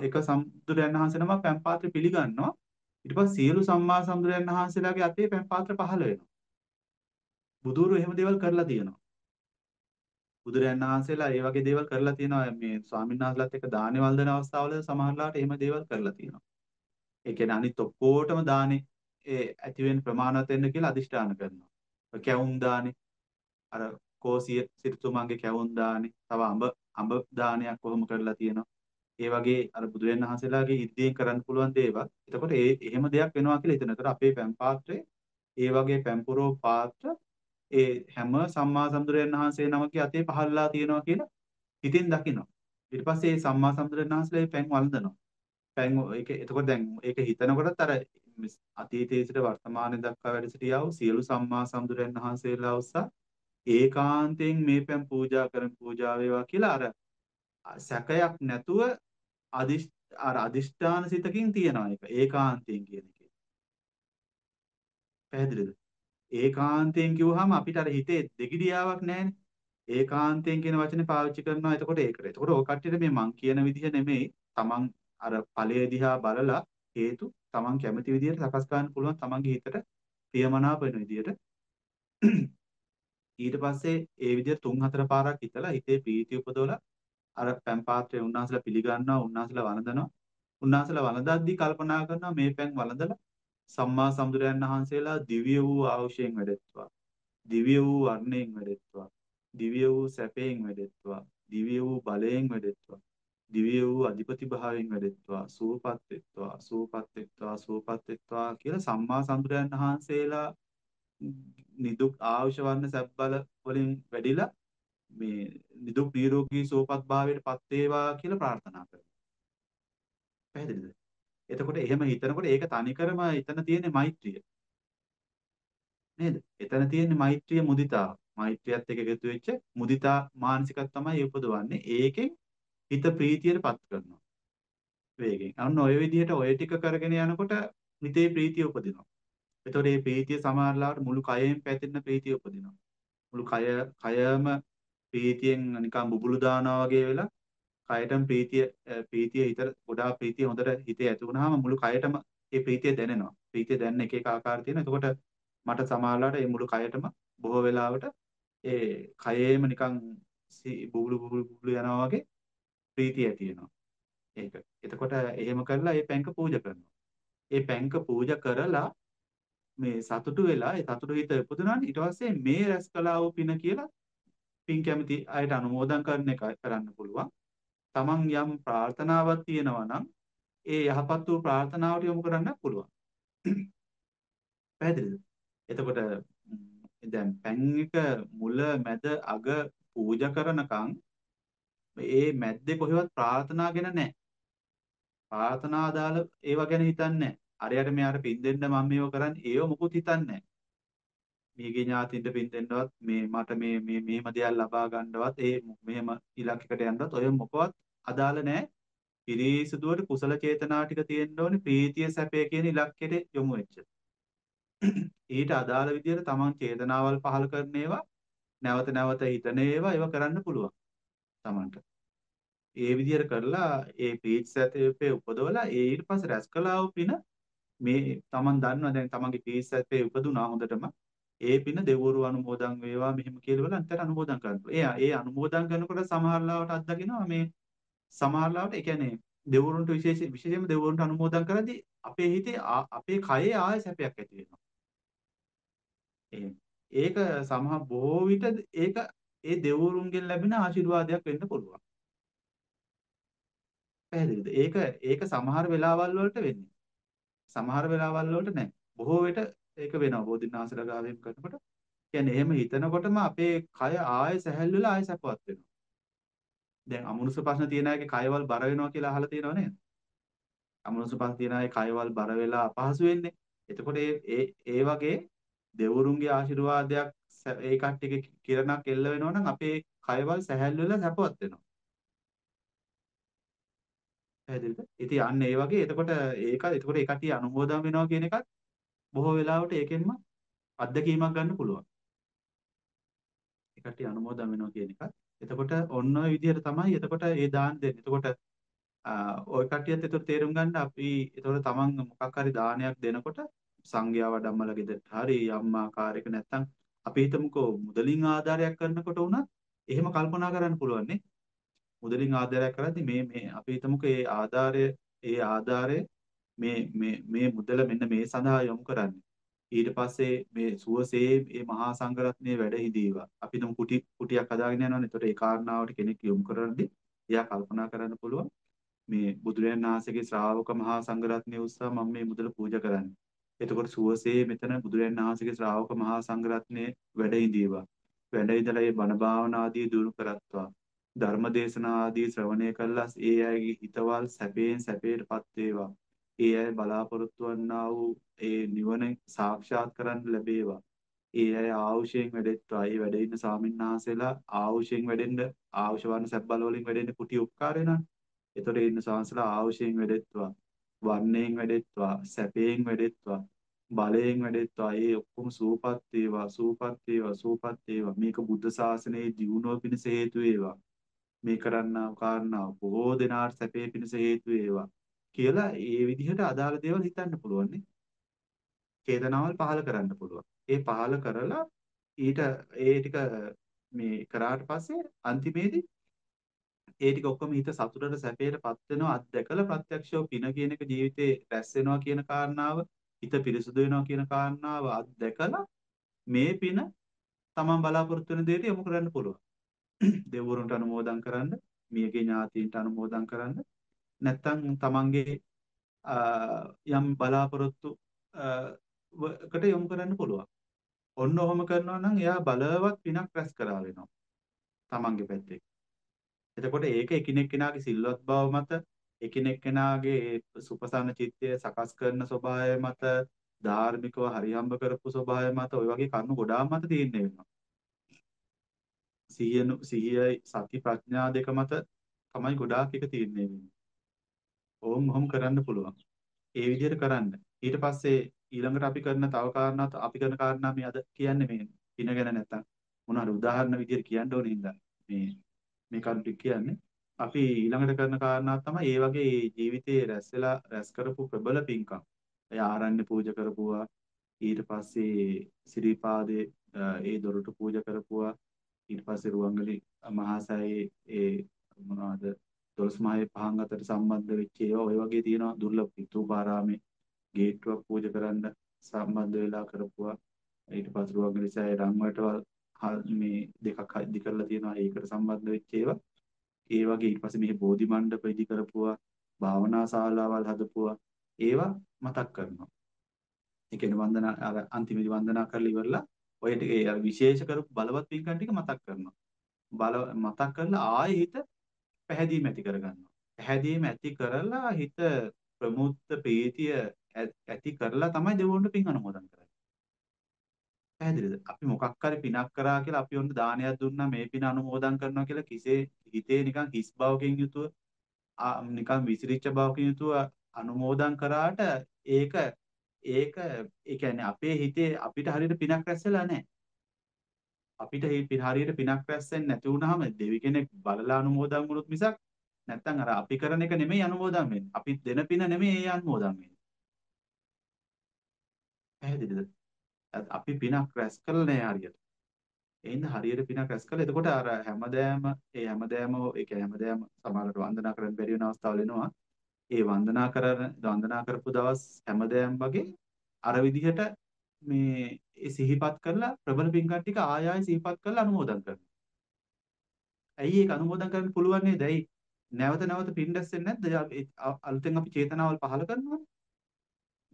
එක සම්බුදුරයන් වහන්සේ නමක් පැන් පාත්‍රය පිළිගන්නවා. ඊට පස්සේ සියලු සම්මා සම්බුදුරයන් වහන්සේලාගේ අතේ පැන් පාත්‍ර පහළ වෙනවා. බුදුරු එහෙම දේවල් කරලා තියෙනවා. බුදුරයන් වහන්සේලා ඒ වගේ දේවල් කරලා තියෙනවා මේ ස්වාමීන් වහන්සේලාත් එක්ක දානේ වළඳන අවස්ථාවල සමහරලාට එහෙම දේවල් කරලා තියෙනවා. ඒ කියන්නේ අනිත් ඔක්කොටම දානේ ඒ ඇති වෙන ප්‍රමාණවත් වෙන්න කියලා අදිෂ්ඨාන කරනවා. කැවුම් දානේ අර කෝසිය සිටුතුමන්ගේ කැවුම් දානේ තව අඹ අඹ දානයක් කොහොම කරලා තියෙනවා. ඒ වගේ අර බුදුරයන් වහන්සේලාගේ ඉද්දීන් කරන්න පුළුවන් දේවල්. එතකොට ඒ එහෙම දෙයක් වෙනවා කියලා හිතන. ඒතර අපේ පැන් පාත්‍රේ ඒ වගේ පැම්පුරෝ පාත්‍ර ඒ හැම සම්මා සම්බුදුරයන් වහන්සේ නමකගේ අතේ පහළලා තියෙනවා කියලා හිතින් දකිනවා. ඊට පස්සේ මේ සම්මා සම්බුදුරයන් වහන්සේලා පැන් වළඳනවා. පැන් ඒක එතකොට දැන් ඒක හිතනකොටත් අර අතීතයේ සිට වර්තමානයේ දක්වා වැඩ සිටියා වූ සියලු සම්මා සම්බුදුරයන් වහන්සේලා උස්සා ඒකාන්තයෙන් මේ පැන් පූජා කරන පූජා වේවා කියලා අර සැකයක් නැතුව අදිෂ් අර අදිෂ්ඨාන සිතකින් තියනවා ඒක ඒකාන්තයෙන් කියන එකේ. පැහැදිලිද? ඒකාන්තයෙන් කිව්වහම අපිට අර හිතේ දෙගිඩියාවක් නැහැනේ. ඒකාන්තයෙන් කියන වචනේ පාවිච්චි කරනවා එතකොට ඒකට. එතකොට ඔය කට්ටියට මේ මං කියන විදිහ නෙමෙයි. තමන් අර ඵලය දිහා බලලා හේතු තමන් කැමති විදිහට සකස් ගන්න පුළුවන් තමන්ගේ හිතට ප්‍රියමනාප වෙන විදිහට. *clears throat* ඊට පස්සේ ඒ විදිහට තුන් හතර පාරක් හිතලා හිතේ ප්‍රීතිය උපදවලා අර පැන් පාත්‍රය උන්වහන්සේලා පිළිගන්නවා උන්වහන්සේලා වළඳනවා. උන්වහන්සේලා වළඳද්දී කල්පනා කරනවා මේ පැන් වළඳලා සම්මා සම්බුදුරයන් වහන්සේලා දිව්‍ය වූ ආශයෙන් වැඩෙත්වා. දිව්‍ය වූ වර්ණයෙන් වැඩෙත්වා. දිව්‍ය වූ සැපයෙන් වැඩෙත්වා. දිව්‍ය වූ බලයෙන් වැඩෙත්වා. දිව්‍ය වූ අධිපති භාවයෙන් වැඩෙත්වා. සූපත් වෙත්වා. සූපත් වෙත්වා. සූපත් වෙත්වා කියලා සම්මා සම්බුදුරයන් වහන්සේලා නිදුක් ආයුෂ වර්ණ සැපබල වලින් වැඩිලා මේ නිදුක් නිරෝගී සුවපත් භාවයට පත් වේවා කියලා ප්‍රාර්ථනා කරනවා. පැහැදිලිද? එතකොට එහෙම හිතනකොට ඒක තනිකරම එතන තියෙන්නේ මෛත්‍රිය. නේද? එතන තියෙන්නේ මෛත්‍රිය මුදිතාව. මෛත්‍රියත් එක්ක එකතු වෙච්ච මුදිතා මානසිකක් තමයි උපදවන්නේ. ඒකෙන් හිත ප්‍රීතියටපත් කරනවා. වේගෙන්. අන්න ඔය විදිහට ඔය ටික කරගෙන යනකොට හිතේ ප්‍රීතිය උපදිනවා. එතකොට මේ ප්‍රීතිය සමහරලාට මුළු කයෙම පැතිරෙන ප්‍රීතිය උපදිනවා. මුළු කය කයම ප්‍රීතියෙන් නිකන් බුබුලු දානවා වගේ වෙලා කයටම ප්‍රීතිය ප්‍රීතිය හිතට ගොඩාක් ප්‍රීතිය හොඳට හිතේ ඇති වුනහම මුළු කයටම ඒ ප්‍රීතිය දැනෙනවා. ප්‍රීතිය දැනෙන එක එක ආකාර තියෙනවා. එතකොට මට සමහරලාට මේ මුළු කයටම බොහෝ වෙලාවට ඒ කයේම නිකන් බුබුලු බුබුලු බුබුලු යනවා වගේ ප්‍රීතිය ඇති වෙනවා. ඒක. එතකොට එහෙම කරලා ඒ පැංක පූජා කරනවා. ඒ පැංක පූජා කරලා මේ සතුටු වෙලා ඒ සතුටු හිත උපදිනානේ ඊට පස්සේ මේ රැස් කළා වූ පින කියලා පින් කැමති අයට අනුමෝදන් කරන එක කරන්න පුළුවන්. තමන් යම් ප්‍රාර්ථනාවක් තියෙනවා නම් ඒ යහපත් වූ ප්‍රාර්ථනාවට යොමු කරන්න පුළුවන්. පැහැදිලිද? එතකොට දැන් පැන් එක මුල මැද අග පූජා කරනකම් ඒ මැද්දේ කොහෙවත් ප්‍රාර්ථනා ගැන නැහැ. ප්‍රාර්ථනා දාල ඒව ගැන හිතන්නේ නැහැ. අරයට මෙයාට පින් දෙන්න මම මේව කරන්නේ ඒව මොකුත් හිතන්නේ නැහැ. මියගේ ඥාතින්ට පින් දෙන්නවත් මේ මට මේ මේ මෙහෙම දෙයක් ලබා ගන්නවත් ඒ මෙහෙම ඉලක්කයකට යන්නවත් ඔය මොකවත් අදාළ නැහැ. පිරිසුදුවට කුසල චේතනා ටික තියෙන්න ඕනේ ප්‍රීතිය සැපය කියන ඉලක්කයට යොමු වෙච්ච. ඊට අදාළ විදිහට තමන් චේතනාවල් පහළ කරන ඒවා නැවත නැවත හිතන ඒවා ඒවා කරන්න පුළුවන් තමන්ට. ඒ විදිහට කරලා ඒ ප්‍රීති සැපේ උපදවලා ඒ ඊට පස්සේ රැස් කළා වූ පින මේ තමන් දන්නවා දැන් තමන්ගේ ප්‍රීති සැපේ උපදුනා හොඳටම ඒ පින දෙවරු අනුමෝදන් වේවා මෙහෙම කියලා වල අන්තර අනුමෝදන් කරනවා. ඒ ඒ අනුමෝදන් කරනකොට සමහර ලාවට අත්දකිනවා මේ සමහර ලාවට ඒ කියන්නේ දෙවරුන්ට විශේෂ විශේෂයෙන්ම දෙවරුන්ට අනුමෝදන් කරද්දී අපේ හිතේ අපේ කයේ ආය සැපයක් ඇති වෙනවා. එහෙම. ඒක සමහර බොහෝ විට ඒක ඒ දෙවරුන්ගෙන් ලැබෙන ආශිර්වාදයක් වෙන්න පුළුවන්. පැහැදිලිද? ඒක ඒක සමහර වෙලාවල් වලට වෙන්නේ. සමහර වෙලාවල් වලට නැහැ. බොහෝ විට ඒක වෙනවා. බෝධිනාසල ගාවෙන් කරනකොට කියන්නේ එහෙම හිතනකොටම අපේ කය ආයෙ සැහැල්ලු වෙලා ආයෙ සැපවත් වෙනවා. දැන් අමනුෂ්‍ය ප්‍රශ්න තියෙන අයගේ කයවල් බර වෙනවා කියලා අහලා තියෙනව නේද? අමනුෂ්‍ය ප්‍රශ්න තියෙන අයගේ කයවල් බර වෙලා අපහසු වෙන්නේ. එතකොට ඒ ඒ වගේ දෙවරුන්ගේ ආශිර්වාදයක් ඒ කට්ටියගේ කිරණක් එල්ල වෙනවා නම් අපේ කයවල් සැහැල්ලු වෙලා සැපවත් වෙනවා. පැහැදිලිද? ඉතින් අන්න ඒ වගේ එතකොට ඒක එතකොට ඒ කට්ටිය අනුමෝදන් වෙනවා කියන එකත් බොහෝ වෙලාවට ඒකෙන්ම අත්දැකීමක් ගන්න පුළුවන්. ඒ කට්ටිය අනුමෝදන් වෙනවා කියන එකත්. එතකොට ඔන්න ඔය විදිහට තමයි එතකොට ඒ දාන දෙන්නේ. එතකොට ඔය කට්ටියත් එතකොට තේරුම් ගන්න අපි එතකොට තමන් මොකක් හරි දානයක් දෙනකොට සංඝයා වඩම්මලා ගෙදරට හරි යම් ආකාරයක නැත්තම් අපි හිතමුකෝ මුදලින් ආධාරයක් කරනකොට උනත් එහෙම කල්පනා කරන්න පුළුවන් නේ. මුදලින් ආධාරයක් කරද්දී මේ මේ අපි හිතමුකෝ ඒ ආධාරය ඒ ආධාරය මේ මේ මේ මුදල මෙන්න මේ සඳහා යොමු කරන්නේ. ඊට පස්සේ මේ සුවසේ මේ මහා සංඝරත්නයේ වැඩ හිඳීවා. අපි නම් කුටි කුටියක් හදාගෙන යනවනේ. ඒතකොට ඒ කාරණාවට කෙනෙක් යොමු කරද්දී එයා කල්පනා කරන්න පුළුවන් මේ බුදුරජාණන් වහන්සේගේ ශ්‍රාවක මහා සංඝරත්නය උස්සා මම මේ මුදල පූජා කරන්නේ. එතකොට සුවසේ මෙතන බුදුරජාණන් වහන්සේගේ ශ්‍රාවක මහා සංඝරත්නයේ වැඩ හිඳීවා. වැඩ ඉඳලා මේ බණ භාවනා ආදී දිනු කරත්වා. ධර්ම දේශනා ආදී ශ්‍රවණය කළා ඒ අයගේ හිතවල් සැපයෙන් සැපයටපත් වේවා. ඒ අය බලාපොරොත්තු වන්නා වූ ඒ නිවන සාක්ෂාත් කරන්න ලැබේවා. ඒ අය ආවුෂයෙන් වැඩෙත්වා. ඒ වැඩ ඉන්න ස්වාමීන් වහන්සේලා ආවුෂයෙන් වැඩෙන්න ආවුෂ සැබ්බල වලින් වැඩෙන්න කුටි උපකාර වෙනවා. ඒතකොට ඉන්න ස්වාමීන්සලා ආවුෂයෙන් වැඩෙත්වා. වර්ණයෙන් වැඩෙත්වා. සැපයෙන් වැඩෙත්වා. බලයෙන් වැඩෙත්වා. ඒ ඔක්කොම සූපත් වේවා. සූපත් වේවා. සූපත් වේවා. මේක බුද්ධ ශාසනයේ දියුණුව පිණිස හේතු වේවා. මේ කරන්නා කාරණා බොහෝ දෙනාට සැපේ පිණිස හේතු වේවා. කියලා ඒ විදිහට අදාළ දේවල් හිතන්න පුළුවන් නේ. චේතනාවල් පහල කරන්න පුළුවන්. ඒ පහල කරලා ඊට ඒ ටික මේ කරාට පස්සේ අන්තිමේදී ඒ ටික ඔක්කොම හිත සතුටට සැපයටපත් වෙනවා අත්දැකලා ප්‍රත්‍යක්ෂව පින කියන එක ජීවිතේ රැස් වෙනවා කියන කාරණාව හිත පිරිසුදු වෙනවා කියන කාරණාව අත්දැකලා මේ පින තමන් බලාපොරොත්තු වෙන දෙයට යොමු කරන්න පුළුවන්. දෙවිවරුන්ට අනුමෝදන් කරන්න, මියගේ ඥාතීන්ට අනුමෝදන් කරන්න, නැත්තම් තමන්ගේ යම් බලාපොරොත්තු කට යොමු කරන්න පුළුවන්. ඔන්න ඔහොම කරනවා නම් එයා බලවත් පිනක් රැස් කරා වෙනවා. තමන්ගේ පැත්තේ. එතකොට ඒක එකිනෙක කෙනාගේ සිල්වත් බව මත එකිනෙක කෙනාගේ සුපසන්න චිත්තය සකස් කරන ස්වභාවය මත ධාර්මිකව හරියම්බ කරපු ස්වභාවය මත ওই වගේ කරුණු ගොඩාක් මත තියෙන්න වෙනවා. සිහිය සිහියයි සති ප්‍රඥා දෙක මත තමයි ගොඩාක් එක තීරණය වෙන්නේ. ඕම් ඔහොම කරන්න පුළුවන්. ඒ විදිහට කරන්න. ඊට පස්සේ ඊළඟට අපි කරන තව කාරණා අපි කරන කාරණා මේ අද කියන්නේ මේ පින ගැන නැත්තම් මොනවාරි උදාහරණ විදිහට කියන්න ඕනේ හින්දා මේ මේ කරුණු ටික කියන්නේ අපි ඊළඟට කරන කාරණා තමයි ඒ වගේ ජීවිතේ රැස් වෙලා රැස් කරපු ප්‍රබල පින්කම්. ඒ ආරණ්‍ය පූජා කරපුවා ඊට පස්සේ සිරිපාදේ ඒ දොරටු පූජා කරපුවා ඊට පස්සේ රුවන්වැලි මහාසෑයේ ඒ මොනවද දොළොස් මහේ පහන් අතර සම්බන්ධ වෙච්ච ඒවා ඔය වගේ තියෙනවා. දුර්ලභ පිටුපාරාමේ ගේට්ටුවක් පූජා කරන්න සම්බන්ධ වෙලා කරපුවා. ඊට පස්සේ රුවන්වැලි සෑයේ රන්වටවල් මේ දෙකක් ඉදි කරලා තියෙනවා. ඒකට සම්බන්ධ වෙච්ච ඒවා. ඒ වගේ ඊට පස්සේ මේ බෝධි මණ්ඩප ඉදි කරපුවා. භාවනා ශාලාවල් හදපුවා. ඒවා මතක් කරනවා. ඒ කියන්නේ වන්දනා අර අන්තිමේදී වන්දනා කරලා ඉවරලා ඔය ටික ඒ විශේෂ කරපු බලවත් පින්කම් ටික මතක් කරනවා. බල මතක් කරලා ආයෙ හිත පැහැදීම ඇති කරගන්නවා. පැහැදීම ඇති කරලා හිත ප්‍රමුක්ත ප්‍රීතිය ඇති කරලා තමයි දෙවොන්ට පින් අනුමෝදන් කරන්නේ. පැහැදිලිද? අපි මොකක් හරි පිනක් කරා කියලා අපි ඔන්න දානයක් දුන්නා මේ පින අනුමෝදන් කරනවා කියලා කිසේ හිතේ නිකන් හිස් බවකින් යුතුව ආ, නිකන් විසිරිච්ච බවකින් යුතුව අනුමෝදන් කරාට ඒක ඒක ඒ කියන්නේ අපේ හිතේ අපිට හරියට පිනක් රැස් වෙලා නැහැ. අපිට මේ පින හරියට පිනක් රැස් වෙන්නේ නැති වුනහම දෙවි කෙනෙක් බලලා අනුමෝදන් වුණොත් මිසක් නැත්තම් අර අපි කරන එක නෙමෙයි අනුමෝදන් වෙන්නේ. අපි දෙන පින නෙමෙයි ඒ අනුමෝදන් වෙන්නේ. පැහැදිලිද? අපි පිනක් රැස් කරලා නැහැ හරියට. ඒ හින්දා හරියට පිනක් රැස් කළා. එතකොට අර හැමදෑම ඒ හැමදෑම ඒ කියන්නේ හැමදෑම සමහරවිට වන්දනා කරන්න බැරි වෙන අවස්ථාවල් එනවා. ඒ වන්දනා කරන වන්දනා කරපු දවස් හැමදෑම වගේ අර විදිහට මේ ඒ සිහිපත් කරලා ප්‍රබල පින්කම් ටික ආය ආය සිහිපත් කරලා අනුමෝදන් කරනවා. ඇයි ඒක අනුමෝදන් කරන්න පුළුවන් නේද? ඇයි නැවත නැවත පින් රැස් වෙන්නේ නැද්ද? අලුතෙන් අපි චේතනාවල් පහළ කරනවනේ.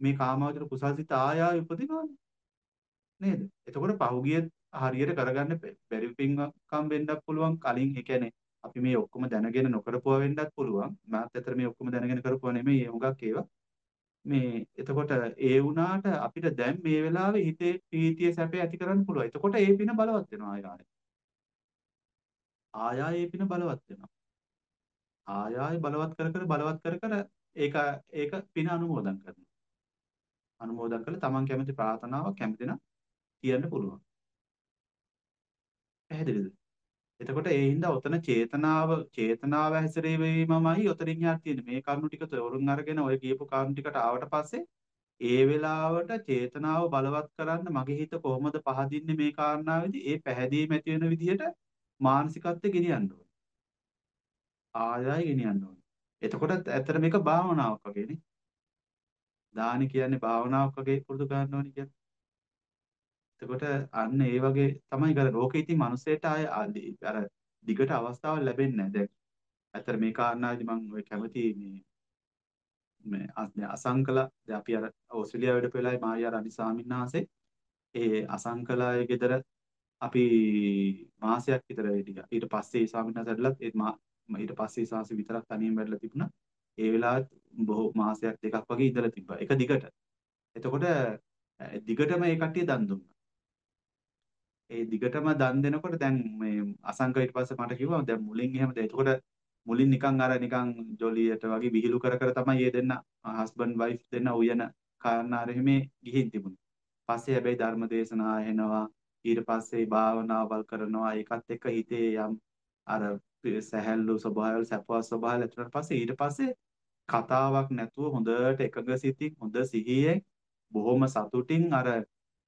මේ කාමාවචර කුසල්සිත ආය ආය උපදිනවනේ. නේද? එතකොට පහුගිය හරියට කරගන්න බැරි පින්කම් වෙන්නත් පුළුවන් කලින් ඒ කියන්නේ අපි මේ ඔක්කොම දැනගෙන නොකරපුවා වෙන්නත් පුළුවන්. මාත් ඇතර මේ ඔක්කොම දැනගෙන කරපුවා නෙමෙයි ඒ හුඟක් ඒවා. මේ එතකොට ඒ වුණාට අපිට දැන් මේ වෙලාවේ හිතේ ප්‍රීතිය සැපය ඇති කරන්න පුළුවන්. එතකොට ඒ පින බලවත් වෙනවා ආය ආය. ආය ආය ඒ පින බලවත් වෙනවා. ආය ආය බලවත් කර කර බලවත් කර කර ඒක ඒක පින අනුමෝදන් කරනවා. අනුමෝදන් කළා තමන් කැමති ප්‍රාර්ථනාවක් කැමති නම් කියන්න පුළුවන්. පැහැදිලිද? එතකොට ඒ හින්දා ඔතන චේතනාව චේතනාව හැසිරෙවීමමයි ඔතනින් යාත් තියෙන්නේ. මේ කරුණු ටික තෝරුම් අරගෙන ඔය කියපු කරුණු ටිකට ආවට පස්සේ ඒ වෙලාවට චේතනාව බලවත් කරන්න මගේ හිත කොහොමද පහදින්නේ මේ කාරණාවේදී ඒ පැහැදීම ඇති වෙන විදිහට මානසිකත්වෙ ගෙනියන්න ඕනේ. ආයයි ගෙනියන්න ඕනේ. එතකොට ඇත්තට මේක භාවනාවක් වගේනේ. දානි කියන්නේ භාවනාවක් වගේ පුරුදු කරන්න ඕනේ කියන්නේ. එතකොට අන්න ඒ වගේ තමයි කර ලෝකෙ ඉතින් මිනිස්සෙට ආය අර දිගට අවස්ථාවක් ලැබෙන්නේ නැහැ. දැන් ඇත්තට මේ කාරණාවේදී මම ඔය කැමති මේ මේ අසංකල දැන් අපි අර ඕස්ට්‍රේලියාව වැඩ වෙලාවේ මායි අර අනිත් ස්වාමීන් ඒ අසංකලයේ ගෙදර අපි මාසයක් විතර හිටියා. ඊට පස්සේ ස්වාමීන් වහන්සේටලත් ඒ ඊට පස්සේ සාසි විතරක් තනියම වැඩලා තිබුණා. ඒ වෙලාවත් බොහෝ මාසයක් දෙකක් වගේ ඉඳලා තිබ්බා. එක දිගට. එතකොට දිගටම ඒ කට්ටිය දන් දුන්නා. ඒ දිගටම දන් දෙනකොට දැන් මේ අසංක ඊට පස්සේ මට කිව්වා දැන් මුලින් එහෙමද එතකොට මුලින් නිකන් අර නිකන් ජොලියට වගේ විහිළු කර කර තමයි මේ දෙන්න හස්බන්ඩ් වයිෆ් දෙන්න උයන කාරණා රෙහිමේ ගිහින් තිබුණේ. පස්සේ හැබැයි ධර්ම දේශනා ඇහෙනවා ඊට පස්සේ භාවනාවල් කරනවා ඒකත් එක්ක හිතේ යම් අර සැහැල්ලු ස්වභාවයල් සැපවත් ස්වභාවයල් ඇතුළට පස්සේ ඊට පස්සේ කතාවක් නැතුව හොඳට එකඟ සිතින් හොඳ සිහියෙන් බොහොම සතුටින් අර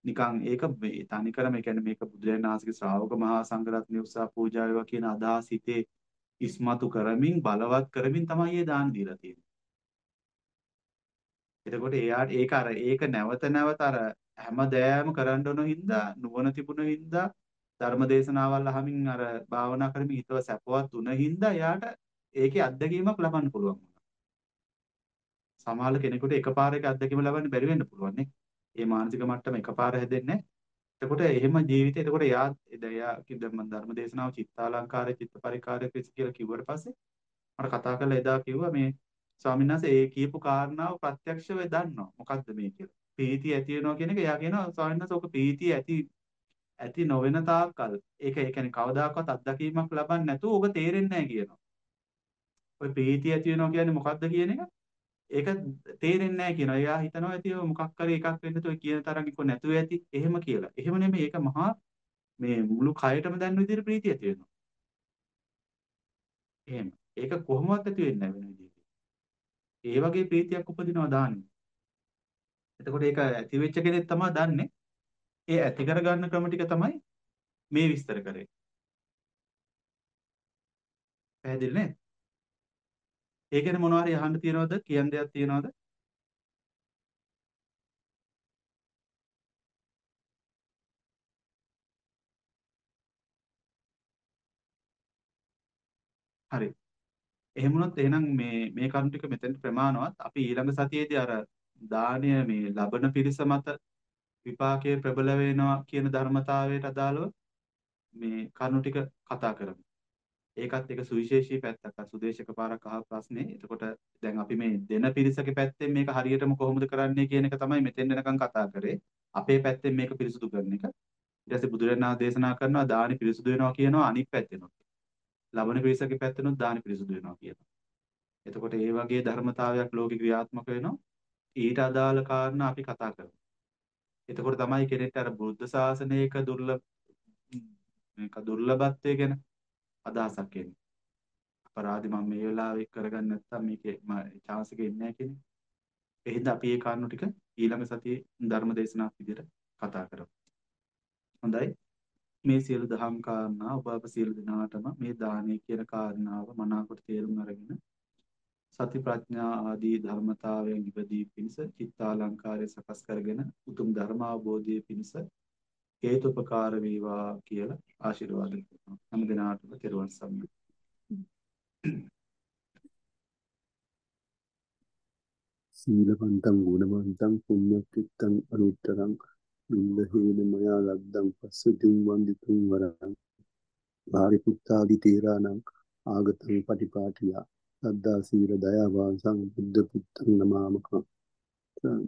නිකන් ඒක තනිකරම ඒ කියන්නේ මේක බුදුරජාණන් වහන්සේගේ ශ්‍රාවක මහා සංඝරත්නය උත්සාහ පූජා වේවා කියන අදහස් හිතේ ඉස්මතු කරමින් බලවත් කරමින් තමයි ඒ දාන දීලා තියෙන්නේ. එතකොට එයාට ඒක අර ඒක නැවත නැවත අර හැමදෑම කරන්න ඕන හින්දා නුවණ තිබුණ හින්දා ධර්ම දේශනාවල් අහමින් අර භාවනා කරමින් හිතව සැපවත් වුණ හින්දා එයාට ඒකේ අත්දැකීමක් ලබන්න පුළුවන් වුණා. සමහර කෙනෙකුට එකපාරක අත්දැකීම ලබන්න බැරි වෙන්න පුළුවන් නේ. ඒ මානසික මට්ටම එකපාර හැදෙන්නේ එතකොට එහෙම ජීවිතේ එතකොට යා එයා කිව්ව මම ධර්ම දේශනාව චිත්තාලංකාරය චිත්ත පරිකාරය කියලා කිව්වට පස්සේ මට කතා කරලා එදා කිව්වා මේ ස්වාමීන් වහන්සේ ඒ කියපු කාරණාව ප්‍රත්‍යක්ෂව දන්නවා. මොකද්ද මේ කියලා. ප්‍රීතිය ඇති වෙනවා කියන එක එයා කියනවා ස්වාමීන් වහන්සේ ඔක ප්‍රීතිය ඇති ඇති නොවන තාක්කල් ඒක ඒ කියන්නේ කවදාකවත් අත්දැකීමක් ලබන්නේ නැතුව ඔබ තේරෙන්නේ නැහැ කියනවා. ඔය ප්‍රීතිය ඇති වෙනවා කියන්නේ මොකද්ද කියන එක ඒක තේරෙන්නේ නැහැ කියනවා. එයා හිතනවා ඇති මොකක් හරි එකක් වෙන්න තෝ කියන තරම් ඉක්ක නැතුව ඇති. එහෙම කියලා. එහෙම නෙමෙයි. ඒක මහා මේ මුළු කයටම දැනෙන විදිහට ප්‍රීතිය ඇති වෙනවා. එහෙම. ඒක කොහොමවත් ඇති වෙන්නේ නැහැ වෙන විදිහකට. ඒ වගේ ප්‍රීතියක් උපදිනවා දාන්නේ. එතකොට ඒක ඇති වෙච්ච කෙනෙක් තමයි දන්නේ. ඒ ඇති කරගන්න ක්‍රම ටික තමයි මේ විස්තර කරේ. පැහැදිලි නේද? ඒ ගැන මොනවාරි අහන්න තියනවද? කියන්න දෙයක් තියනවද? හරි. එහෙම වුණොත් එහෙනම් මේ මේ කරුණු ටික මෙතෙන් ප්‍රමාණවත්. අපි ඊළඟ සතියේදී අර දානය මේ ලබන පිරිස මත විපාකයේ ප්‍රබල වෙනවා කියන ධර්මතාවයට අදාළව මේ කරුණු ටික කතා කරමු. ඒකත් එක සුවිශේෂී පැත්තක්. අර සුදේශක පාරක් අහ ප්‍රශ්නේ. එතකොට දැන් අපි මේ දෙන පිරිසගේ පැත්තෙන් මේක හරියටම කොහොමද කරන්නේ කියන එක තමයි මෙතෙන් වෙනකන් කතා කරේ. අපේ පැත්තෙන් මේක පිරිසුදු කරන එක. ඊට පස්සේ බුදුරණාහි දේශනා කරනවා දානි පිරිසුදු වෙනවා කියනවා අනිත් පැත්තෙනුත්. ලබන පිරිසගේ පැත්තෙනුත් දානි පිරිසුදු වෙනවා කියනවා. එතකොට ඒ වගේ ධර්මතාවයක් ලෝකේ ක්‍රියාත්මක වෙනවා. ඊට අදාළ කාරණා අපි කතා කරමු. එතකොට තමයි කෙනෙක්ට අර බුද්ධ ශාසනයක දුර්ලභ මේක දුර්ලභත්වය ගැන අදහසක් එන්නේ. අපරාධි මම මේ වෙලාවේ කරගන්න නැත්තම් මේකේ chance එක එන්නේ නැහැ කියන්නේ. එහෙනම් අපි ඒ කාරණු ටික ඊළඟ සතියේ ධර්ම දේශනාවක් විදිහට කතා කරමු. හොඳයි. මේ සියලු දහම් කාරණා ඔබ අප සියලු දෙනාටම මේ දානය කියන කාරණාව මනාකොට තේරුම් අරගෙන සති ප්‍රඥා ආදී ධර්මතාවයන් ඉපදී පිණිස චිත්තාලංකාරය සකස් කරගෙන උතුම් ධර්ම අවබෝධයේ පිණිස හේතුපකාර වේවා කියලා ආශිර්වාද කරනවා. හැම දිනාටම තෙරුවන් සරණයි.
සීලවන්තං ගුණවන්තං පුඤ්ඤක්ඛිතං අනුත්තරං දුල්ලහේන මයා ලද්දං පස්සතින් වන්දිතුං වරං භාරිපුත්තාදි තේරාණං ආගතං පටිපාටියා සද්දා සීල දයාවාසං බුද්ධ පුත්තං නමාමකං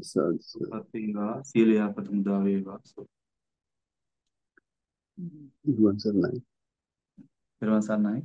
සත්සස්
පත්තිවා සීල යාපත මුදා වේවා.
ඉවන් සර්ණයි
තෙරුවන් සරණයි.